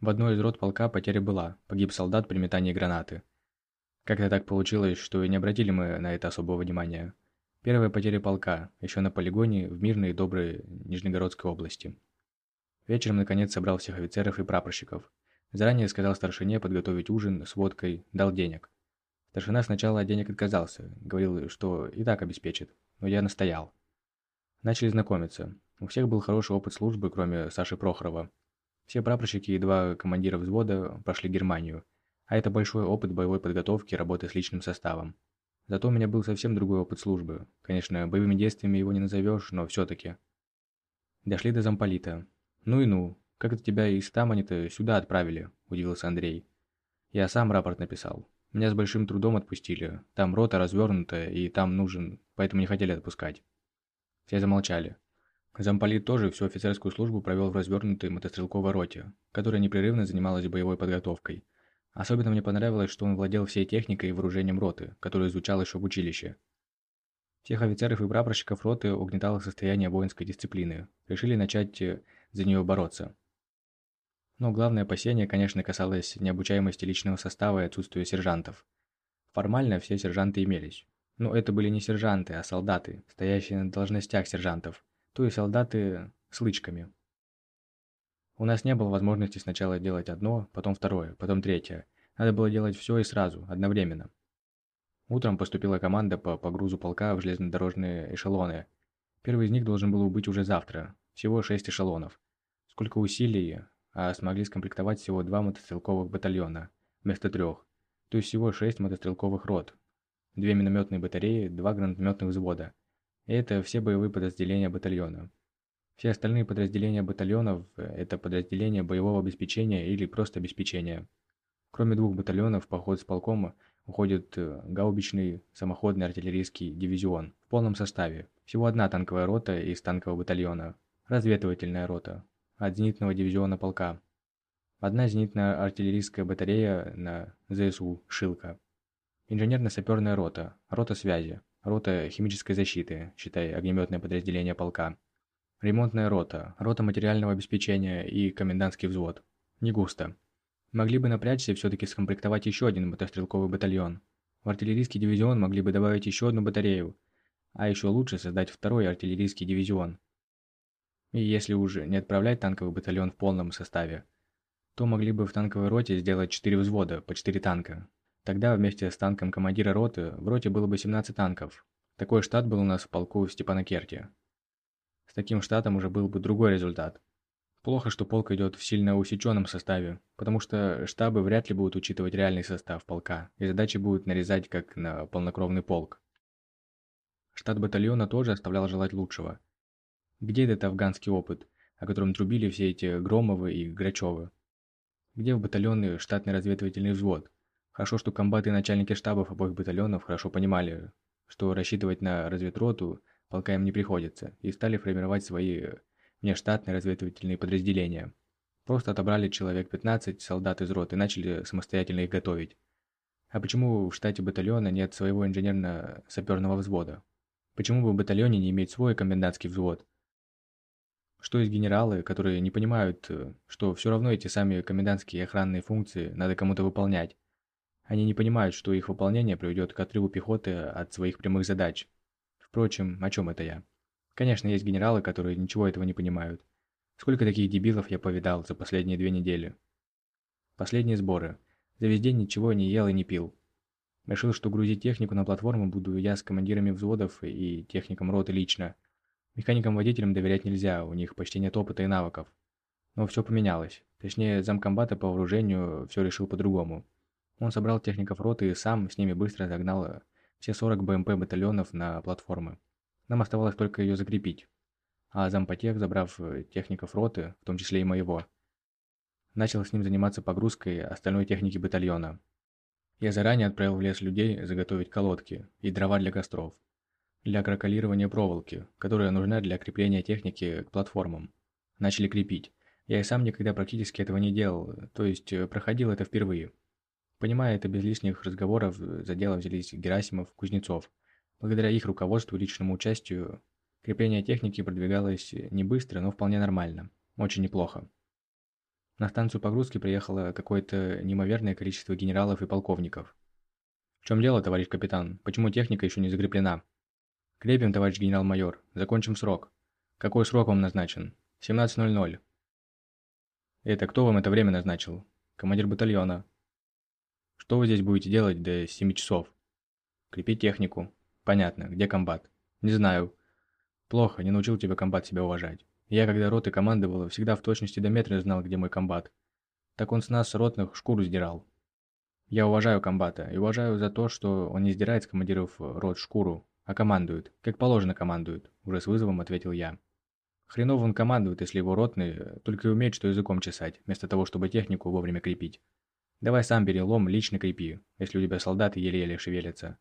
Speaker 1: В одной из рот полка потеря была, погиб солдат при метании гранаты. Как-то так получилось, что и не обратили мы на это особого внимания. Первая потеря полка, еще на полигоне в мирной и доброй Нижнегородской области. Вечером, наконец, собрал всех офицеров и прапорщиков. Заранее сказал старшине подготовить ужин с водкой, дал денег. Старшина сначала от денег отказался, говорил, что и так обеспечит, но я настоял. Начали знакомиться. У всех был хороший опыт службы, кроме Саши Прохорова. Все прапорщики и два командира взвода прошли Германию – а это большой опыт боевой подготовки, работы с личным составом. Зато у меня был совсем другой опыт службы. Конечно, боевыми действиями его не назовешь, но все-таки. Дошли до замполита. «Ну и ну, как это тебя из Тамани-то сюда отправили?» – удивился Андрей. «Я сам рапорт написал. Меня с большим трудом отпустили. Там рота развернута, и там нужен, поэтому не хотели отпускать». Все замолчали. Замполит тоже всю офицерскую службу провел в развернутой мотострелковой роте, которая непрерывно занималась боевой подготовкой – Особенно мне понравилось, что он владел всей техникой и вооружением роты, которое изучал еще в училище. Всех офицеров и прапорщиков роты угнетало состояние воинской дисциплины. Решили начать э, за нее бороться. Но главное опасение, конечно, касалось необучаемости личного состава и отсутствия сержантов. Формально все сержанты имелись. Но это были не сержанты, а солдаты, стоящие на должностях сержантов, то есть солдаты с лычками. У нас не было возможности сначала делать одно, потом второе, потом третье. Надо было делать все и сразу, одновременно. Утром поступила команда по погрузу полка в железнодорожные эшелоны. Первый из них должен был быть уже завтра. Всего шесть эшелонов. Сколько усилий, а смогли скомплектовать всего два мотострелковых батальона, вместо трех. То есть всего шесть мотострелковых рот. Две минометные батареи, два гранатометных взвода. И это все боевые подразделения батальона. Все остальные подразделения батальонов – это подразделения боевого обеспечения или просто обеспечения. Кроме двух батальонов, поход с полком уходит э, гаубичный самоходный артиллерийский дивизион в полном составе. Всего одна танковая рота из танкового батальона, разведывательная рота от зенитного дивизиона полка, одна зенитная артиллерийская батарея на ЗСУ «Шилка», инженерно-саперная рота, рота связи, рота химической защиты, считай огнеметное подразделение полка, ремонтная рота, рота материального обеспечения и комендантский взвод. Не густо. Могли бы напрячься и все-таки скомплектовать еще один мотострелковый батальон. В артиллерийский дивизион могли бы добавить еще одну батарею, а еще лучше создать второй артиллерийский дивизион. И если уже не отправлять танковый батальон в полном составе, то могли бы в танковой роте сделать 4 взвода по 4 танка. Тогда вместе с танком командира роты в роте было бы 17 танков. Такой штат был у нас в полку в Степанакерте. С таким штатом уже был бы другой результат. Плохо, что полк идет в сильно усеченном составе, потому что штабы вряд ли будут учитывать реальный состав полка, и задачи будут нарезать как на полнокровный полк. Штат батальона тоже оставлял желать лучшего. Где этот афганский опыт, о котором трубили все эти Громовы и Грачевы? Где в батальоны штатный разведывательный взвод? Хорошо, что комбаты и начальники штабов обоих батальонов хорошо понимали, что рассчитывать на разведроту полка им не приходится, и стали формировать свои внештатные разведывательные подразделения. Просто отобрали человек 15 солдат из роты и начали самостоятельно их готовить. А почему в штате батальона нет своего инженерно-саперного взвода? Почему бы в батальоне не иметь свой комендантский взвод? Что есть генералы, которые не понимают, э, что все равно эти сами комендантские охранные функции надо кому-то выполнять. Они не понимают, что их выполнение приведет к отрыву пехоты от своих прямых задач. Впрочем, о чем это я? Конечно, есть генералы, которые ничего этого не понимают. Сколько таких дебилов я повидал за последние две недели. Последние сборы. За весь день ничего не ел и не пил. Решил, что грузить технику на платформу буду я с командирами взводов и техником роты лично. Механикам-водителям доверять нельзя, у них почти нет опыта и навыков. Но все поменялось. Точнее, замкомбата по вооружению все решил по-другому. Он собрал техников роты и сам с ними быстро загнал все 40 БМП батальонов на платформы. Нам оставалось только ее закрепить. А зампотех, забрав техников роты, в том числе и моего, начал с ним заниматься погрузкой остальной техники батальона. Я заранее отправил в лес людей заготовить колодки и дрова для костров. Для кроколирования проволоки, которая нужна для крепления техники к платформам. Начали крепить. Я и сам никогда практически этого не делал, то есть э, проходил это впервые. Понимая это без лишних разговоров, за дело взялись Герасимов, Кузнецов. Благодаря их руководству и личному участию, крепление техники продвигалось не быстро, но вполне нормально. Очень неплохо. На станцию погрузки приехало какое-то неимоверное количество генералов и полковников. «В чем дело, товарищ капитан? Почему техника еще не закреплена?» «Крепим, товарищ генерал-майор. Закончим срок». «Какой срок вам назначен?» «17.00». «Это кто вам это время назначил?» «Командир батальона». «Что вы здесь будете делать до 7 часов?» «Крепить технику». «Понятно. Где комбат?» «Не знаю». «Плохо. Не научил тебя комбат себя уважать». Я, когда роты командовал, всегда в точности до метра знал, где мой комбат. Так он с нас, ротных, шкуру сдирал. Я уважаю комбата и уважаю за то, что он не сдирает с командиров рот шкуру, а командует, как положено командует, уже с вызовом ответил я. Хренов он командует, если его ротный только и умеет, что языком чесать, вместо того, чтобы технику вовремя крепить. Давай сам бери лом, лично крепи, если у тебя солдаты еле-еле шевелятся.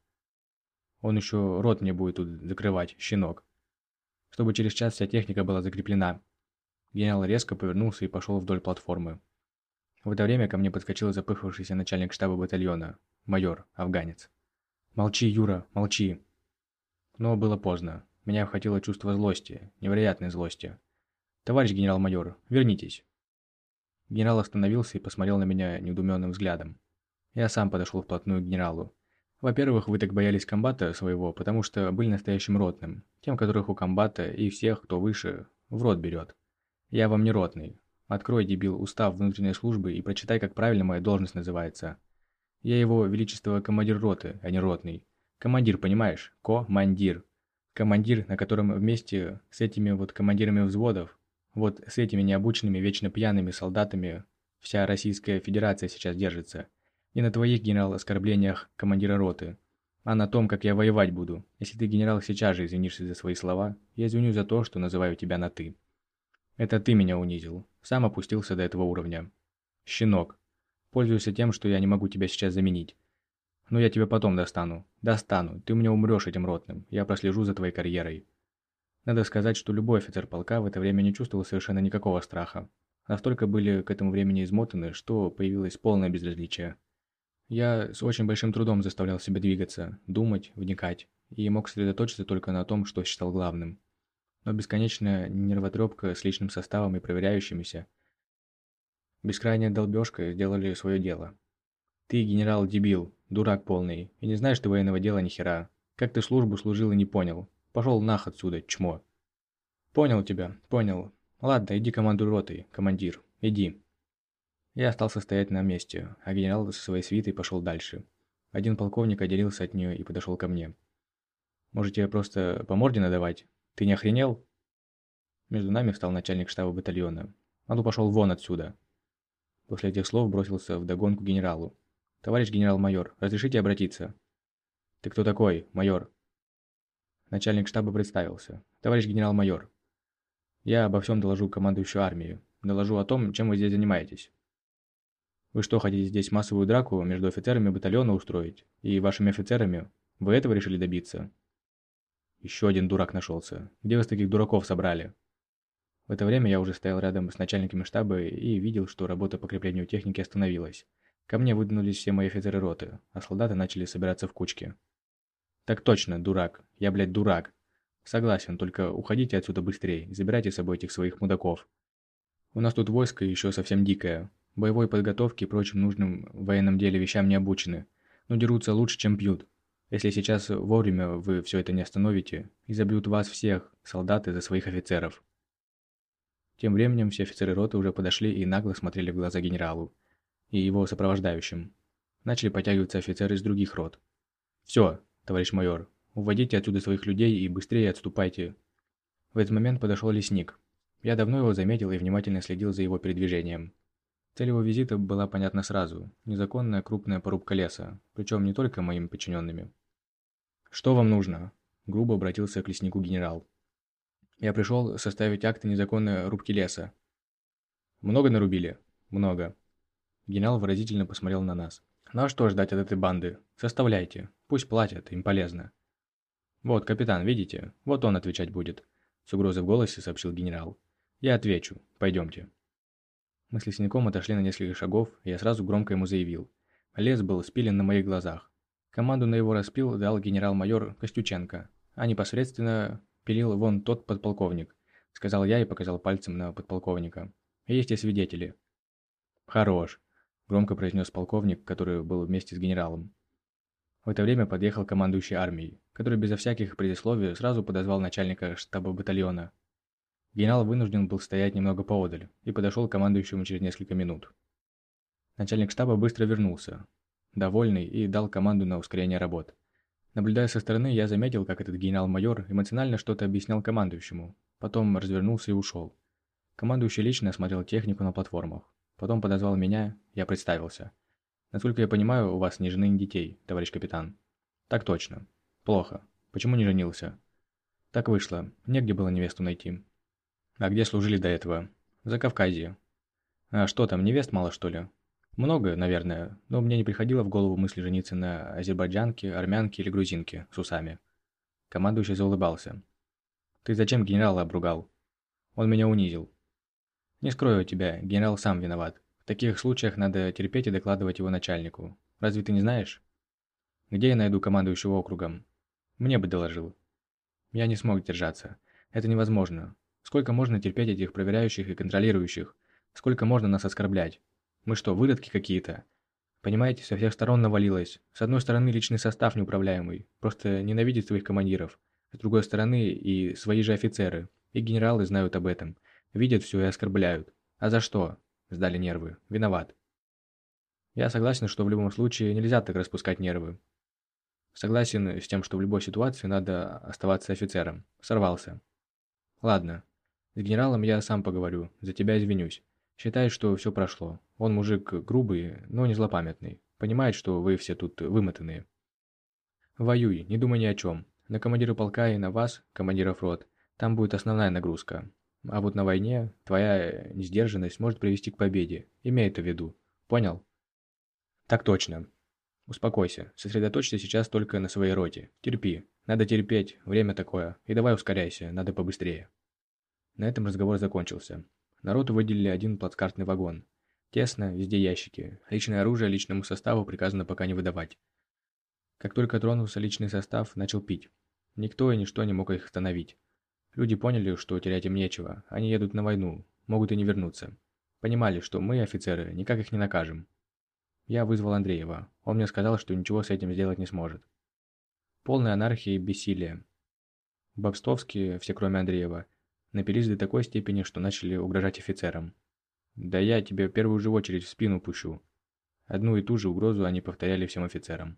Speaker 1: Он еще рот мне будет тут закрывать, щенок чтобы через час вся техника была закреплена. Генерал резко повернулся и пошел вдоль платформы. В это время ко мне подскочил запыхавшийся начальник штаба батальона, майор, афганец. «Молчи, Юра, молчи!» Но было поздно. Меня охватило чувство злости, невероятной злости. «Товарищ генерал-майор, вернитесь!» Генерал остановился и посмотрел на меня недуменным взглядом. Я сам подошел вплотную к генералу. Во-первых, вы так боялись комбата своего, потому что были настоящим ротным, тем, которых у комбата и всех, кто выше, в рот берет. Я вам не ротный. Открой, дебил, устав внутренней службы и прочитай, как правильно моя должность называется. Я его величество командир роты, а не ротный. Командир, понимаешь? Командир. Командир, на котором вместе с этими вот командирами взводов, вот с этими необученными, вечно пьяными солдатами вся Российская Федерация сейчас держится. Не на твоих, генерал, оскорблениях командира роты, а на том, как я воевать буду. Если ты, генерал, сейчас же извинишься за свои слова, я извиню за то, что называю тебя на «ты». Это ты меня унизил. Сам опустился до этого уровня. Щенок. Пользуйся тем, что я не могу тебя сейчас заменить. Но я тебя потом достану. Достану. Ты у меня умрешь этим ротным. Я прослежу за твоей карьерой. Надо сказать, что любой офицер полка в это время не чувствовал совершенно никакого страха. Настолько были к этому времени измотаны, что появилось полное безразличие. Я с очень большим трудом заставлял себя двигаться, думать, вникать, и мог сосредоточиться только на том, что считал главным. Но бесконечная нервотрепка с личным составом и проверяющимися, бескрайняя долбежка сделали свое дело. Ты, генерал-дебил, дурак полный, и не знаешь ты военного дела ни хера. Как ты службу служил и не понял. Пошел нах отсюда, чмо. Понял тебя, понял. Ладно, иди командуй ротой, командир, иди. Я остался стоять на месте, а генерал со своей свитой пошел дальше. Один полковник отделился от нее и подошел ко мне. «Может, тебе просто по морде надавать? Ты не охренел?» Между нами встал начальник штаба батальона. «А ну пошел вон отсюда!» После этих слов бросился в догонку генералу. «Товарищ генерал-майор, разрешите обратиться?» «Ты кто такой, майор?» Начальник штаба представился. «Товарищ генерал-майор, я обо всем доложу командующую армию. Доложу о том, чем вы здесь занимаетесь. Вы что, хотите здесь массовую драку между офицерами батальона устроить? И вашими офицерами? Вы этого решили добиться?» Еще один дурак нашелся. Где вы таких дураков собрали? В это время я уже стоял рядом с начальниками штаба и видел, что работа по креплению техники остановилась. Ко мне выдвинулись все мои офицеры роты, а солдаты начали собираться в кучки. «Так точно, дурак. Я, блядь, дурак. Согласен, только уходите отсюда быстрее забирайте с собой этих своих мудаков. У нас тут войско еще совсем дикое. Боевой подготовки и прочим нужным в военном деле вещам не обучены. Но дерутся лучше, чем пьют. Если сейчас вовремя вы все это не остановите, и забьют вас всех, солдаты, за своих офицеров». Тем временем все офицеры роты уже подошли и нагло смотрели в глаза генералу и его сопровождающим. Начали подтягиваться офицеры из других рот. «Все, товарищ майор, уводите отсюда своих людей и быстрее отступайте». В этот момент подошел лесник. Я давно его заметил и внимательно следил за его передвижением. Цель его визита была понятна сразу. Незаконная крупная порубка леса, причем не только моими подчиненными. «Что вам нужно?» – грубо обратился к леснику генерал. «Я пришел составить акты незаконной рубки леса». «Много нарубили?» «Много. Генерал выразительно посмотрел на нас. «Ну а что ждать от этой банды? Составляйте. Пусть платят, им полезно». «Вот, капитан, видите? Вот он отвечать будет», – с угрозой в голосе сообщил генерал. «Я отвечу. Пойдемте». Мы с лесником отошли на несколько шагов, и я сразу громко ему заявил. Лес был спилен на моих глазах. Команду на его распил дал генерал-майор Костюченко, а непосредственно пилил вон тот подполковник, сказал я и показал пальцем на подполковника. Есть и свидетели. Хорош громко произнес полковник, который был вместе с генералом. В это время подъехал командующий армией, который безо всяких предисловий сразу подозвал начальника штаба батальона. Генерал вынужден был стоять немного поодаль и подошел к командующему через несколько минут. Начальник штаба быстро вернулся, довольный, и дал команду на ускорение работ. Наблюдая со стороны, я заметил, как этот генерал-майор эмоционально что-то объяснял командующему, потом развернулся и ушел. Командующий лично осмотрел технику на платформах. Потом подозвал меня, я представился. Насколько я понимаю, у вас ни жены, ни детей, товарищ капитан. Так точно. Плохо. Почему не женился? Так вышло. Негде было невесту найти. А где служили до этого? За Кавказье. А что там, невест мало что ли? Много, наверное, но мне не приходило в голову мысли жениться на азербайджанке, армянке или грузинке с усами. Командующий заулыбался. «Ты зачем генерала обругал?» «Он меня унизил. Не скрою тебя, генерал сам виноват. В таких случаях надо терпеть и докладывать его начальнику. Разве ты не знаешь? Где я найду командующего округом? Мне бы доложил. Я не смог держаться. Это невозможно. Сколько можно терпеть этих проверяющих и контролирующих? Сколько можно нас оскорблять? Мы что, выродки какие-то? Понимаете, со всех сторон навалилось. С одной стороны, личный состав неуправляемый, просто ненавидит своих командиров. С другой стороны, и свои же офицеры. И генералы знают об этом. Видят все и оскорбляют. А за что? Сдали нервы. Виноват. Я согласен, что в любом случае нельзя так распускать нервы. Согласен с тем, что в любой ситуации надо оставаться офицером. Сорвался. Ладно. С генералом я сам поговорю, за тебя извинюсь. Считает, что все прошло. Он мужик грубый, но не злопамятный. Понимает, что вы все тут вымотанные. Воюй, не думай ни о чем. На командира полка и на вас, командиров рот, там будет основная нагрузка. А вот на войне твоя несдержанность может привести к победе. Имей это в виду. Понял? Так точно. Успокойся. Сосредоточься сейчас только на своей роте. Терпи. Надо терпеть. Время такое. И давай ускоряйся. Надо побыстрее. На этом разговор закончился. Народу выделили один плацкартный вагон. Тесно, везде ящики. Личное оружие личному составу приказано пока не выдавать. Как только тронулся личный состав, начал пить. Никто и ничто не мог их остановить. Люди поняли, что терять им нечего. Они едут на войну, могут и не вернуться. Понимали, что мы, офицеры, никак их не накажем. Я вызвал Андреева. Он мне сказал, что ничего с этим сделать не сможет. Полная анархия и бессилие. Бобстовские, все кроме Андреева, напились до такой степени, что начали угрожать офицерам. «Да я тебе первую же очередь в спину пущу». Одну и ту же угрозу они повторяли всем офицерам.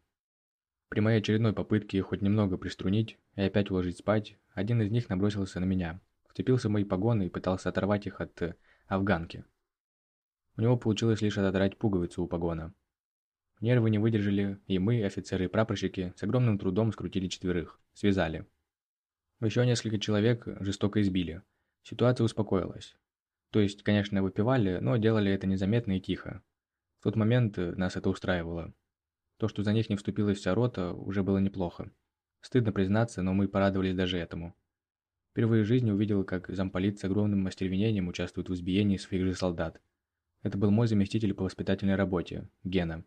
Speaker 1: При моей очередной попытке хоть немного приструнить и опять уложить спать, один из них набросился на меня, вцепился в мои погоны и пытался оторвать их от э, афганки. У него получилось лишь отодрать пуговицу у погона. Нервы не выдержали, и мы, офицеры и прапорщики, с огромным трудом скрутили четверых, связали. Еще несколько человек жестоко избили. Ситуация успокоилась. То есть, конечно, выпивали, но делали это незаметно и тихо. В тот момент э, нас это устраивало. То, что за них не вступилась вся рота, уже было неплохо. Стыдно признаться, но мы порадовались даже этому. Впервые в жизни увидел, как замполит с огромным остервенением участвует в избиении своих же солдат. Это был мой заместитель по воспитательной работе, Гена.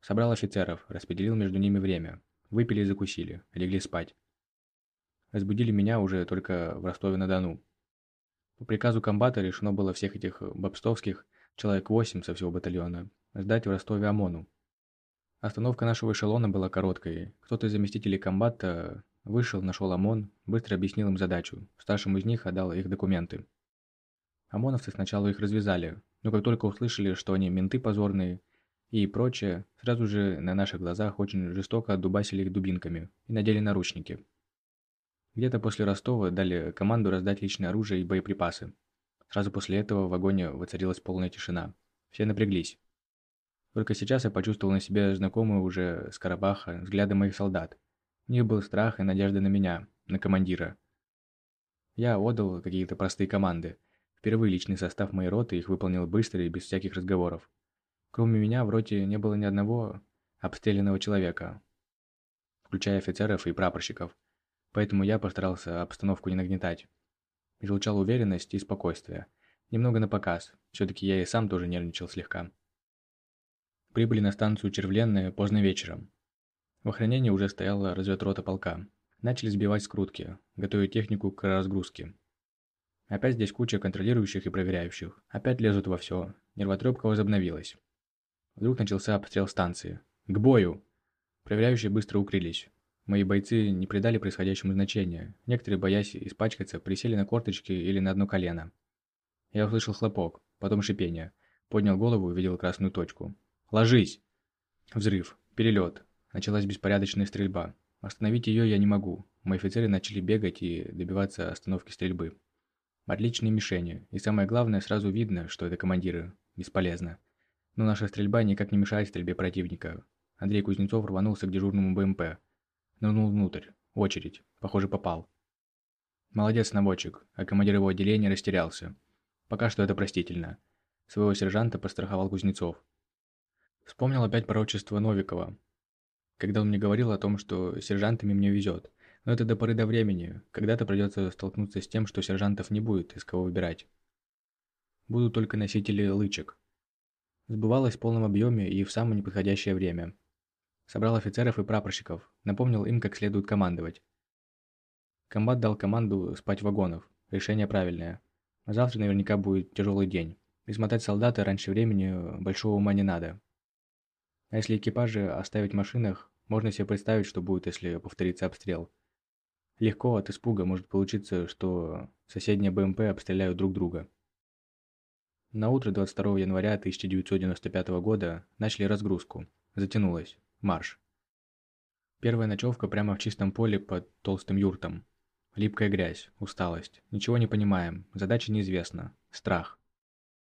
Speaker 1: Собрал офицеров, распределил между ними время. Выпили и закусили, легли спать. Разбудили меня уже только в Ростове-на-Дону. По приказу комбата решено было всех этих бобстовских, человек восемь со всего батальона, сдать в Ростове ОМОНу. Остановка нашего эшелона была короткой. Кто-то из заместителей комбата вышел, нашел ОМОН, быстро объяснил им задачу. Старшему из них отдал их документы. ОМОНовцы сначала их развязали, но как только услышали, что они менты позорные и прочее, сразу же на наших глазах очень жестоко отдубасили их дубинками и надели наручники. Где-то после Ростова дали команду раздать личное оружие и боеприпасы. Сразу после этого в вагоне воцарилась полная тишина. Все напряглись. Только сейчас я почувствовал на себе знакомую уже с Карабаха взгляды моих солдат. У них был страх и надежда на меня, на командира. Я отдал какие-то простые команды. Впервые личный состав моей роты их выполнил быстро и без всяких разговоров. Кроме меня в роте не было ни одного обстрелянного человека, включая офицеров и прапорщиков. Поэтому я постарался обстановку не нагнетать. Излучал уверенность и спокойствие. Немного на показ. Все-таки я и сам тоже нервничал слегка. Прибыли на станцию Червленная поздно вечером. В охранении уже стояла разведрота полка. Начали сбивать скрутки, готовить технику к разгрузке. Опять здесь куча контролирующих и проверяющих. Опять лезут во все. Нервотрепка возобновилась. Вдруг начался обстрел станции. «К бою!» Проверяющие быстро укрылись. Мои бойцы не придали происходящему значения. Некоторые, боясь испачкаться, присели на корточки или на одно колено. Я услышал хлопок, потом шипение. Поднял голову и увидел красную точку. «Ложись!» Взрыв. Перелет. Началась беспорядочная стрельба. Остановить ее я не могу. Мои офицеры начали бегать и добиваться остановки стрельбы. Отличные мишени. И самое главное, сразу видно, что это командиры. Бесполезно. Но наша стрельба никак не мешает стрельбе противника. Андрей Кузнецов рванулся к дежурному БМП. Нырнул внутрь. Очередь. Похоже, попал. Молодец, наводчик, а командир его отделения растерялся. Пока что это простительно. Своего сержанта постраховал Кузнецов. Вспомнил опять пророчество Новикова, когда он мне говорил о том, что сержантами мне везет. Но это до поры до времени. Когда-то придется столкнуться с тем, что сержантов не будет, из кого выбирать. Будут только носители лычек. Сбывалось в полном объеме и в самое неподходящее время. Собрал офицеров и прапорщиков, напомнил им, как следует командовать. Комбат дал команду спать в вагонах. Решение правильное. Завтра наверняка будет тяжелый день. Измотать солдата раньше времени большого ума не надо. А если экипажи оставить в машинах, можно себе представить, что будет, если повторится обстрел. Легко от испуга может получиться, что соседние БМП обстреляют друг друга. На утро 22 января 1995 года начали разгрузку. Затянулось. Марш. Первая ночевка прямо в чистом поле под толстым юртом. Липкая грязь, усталость. Ничего не понимаем, задача неизвестна. Страх.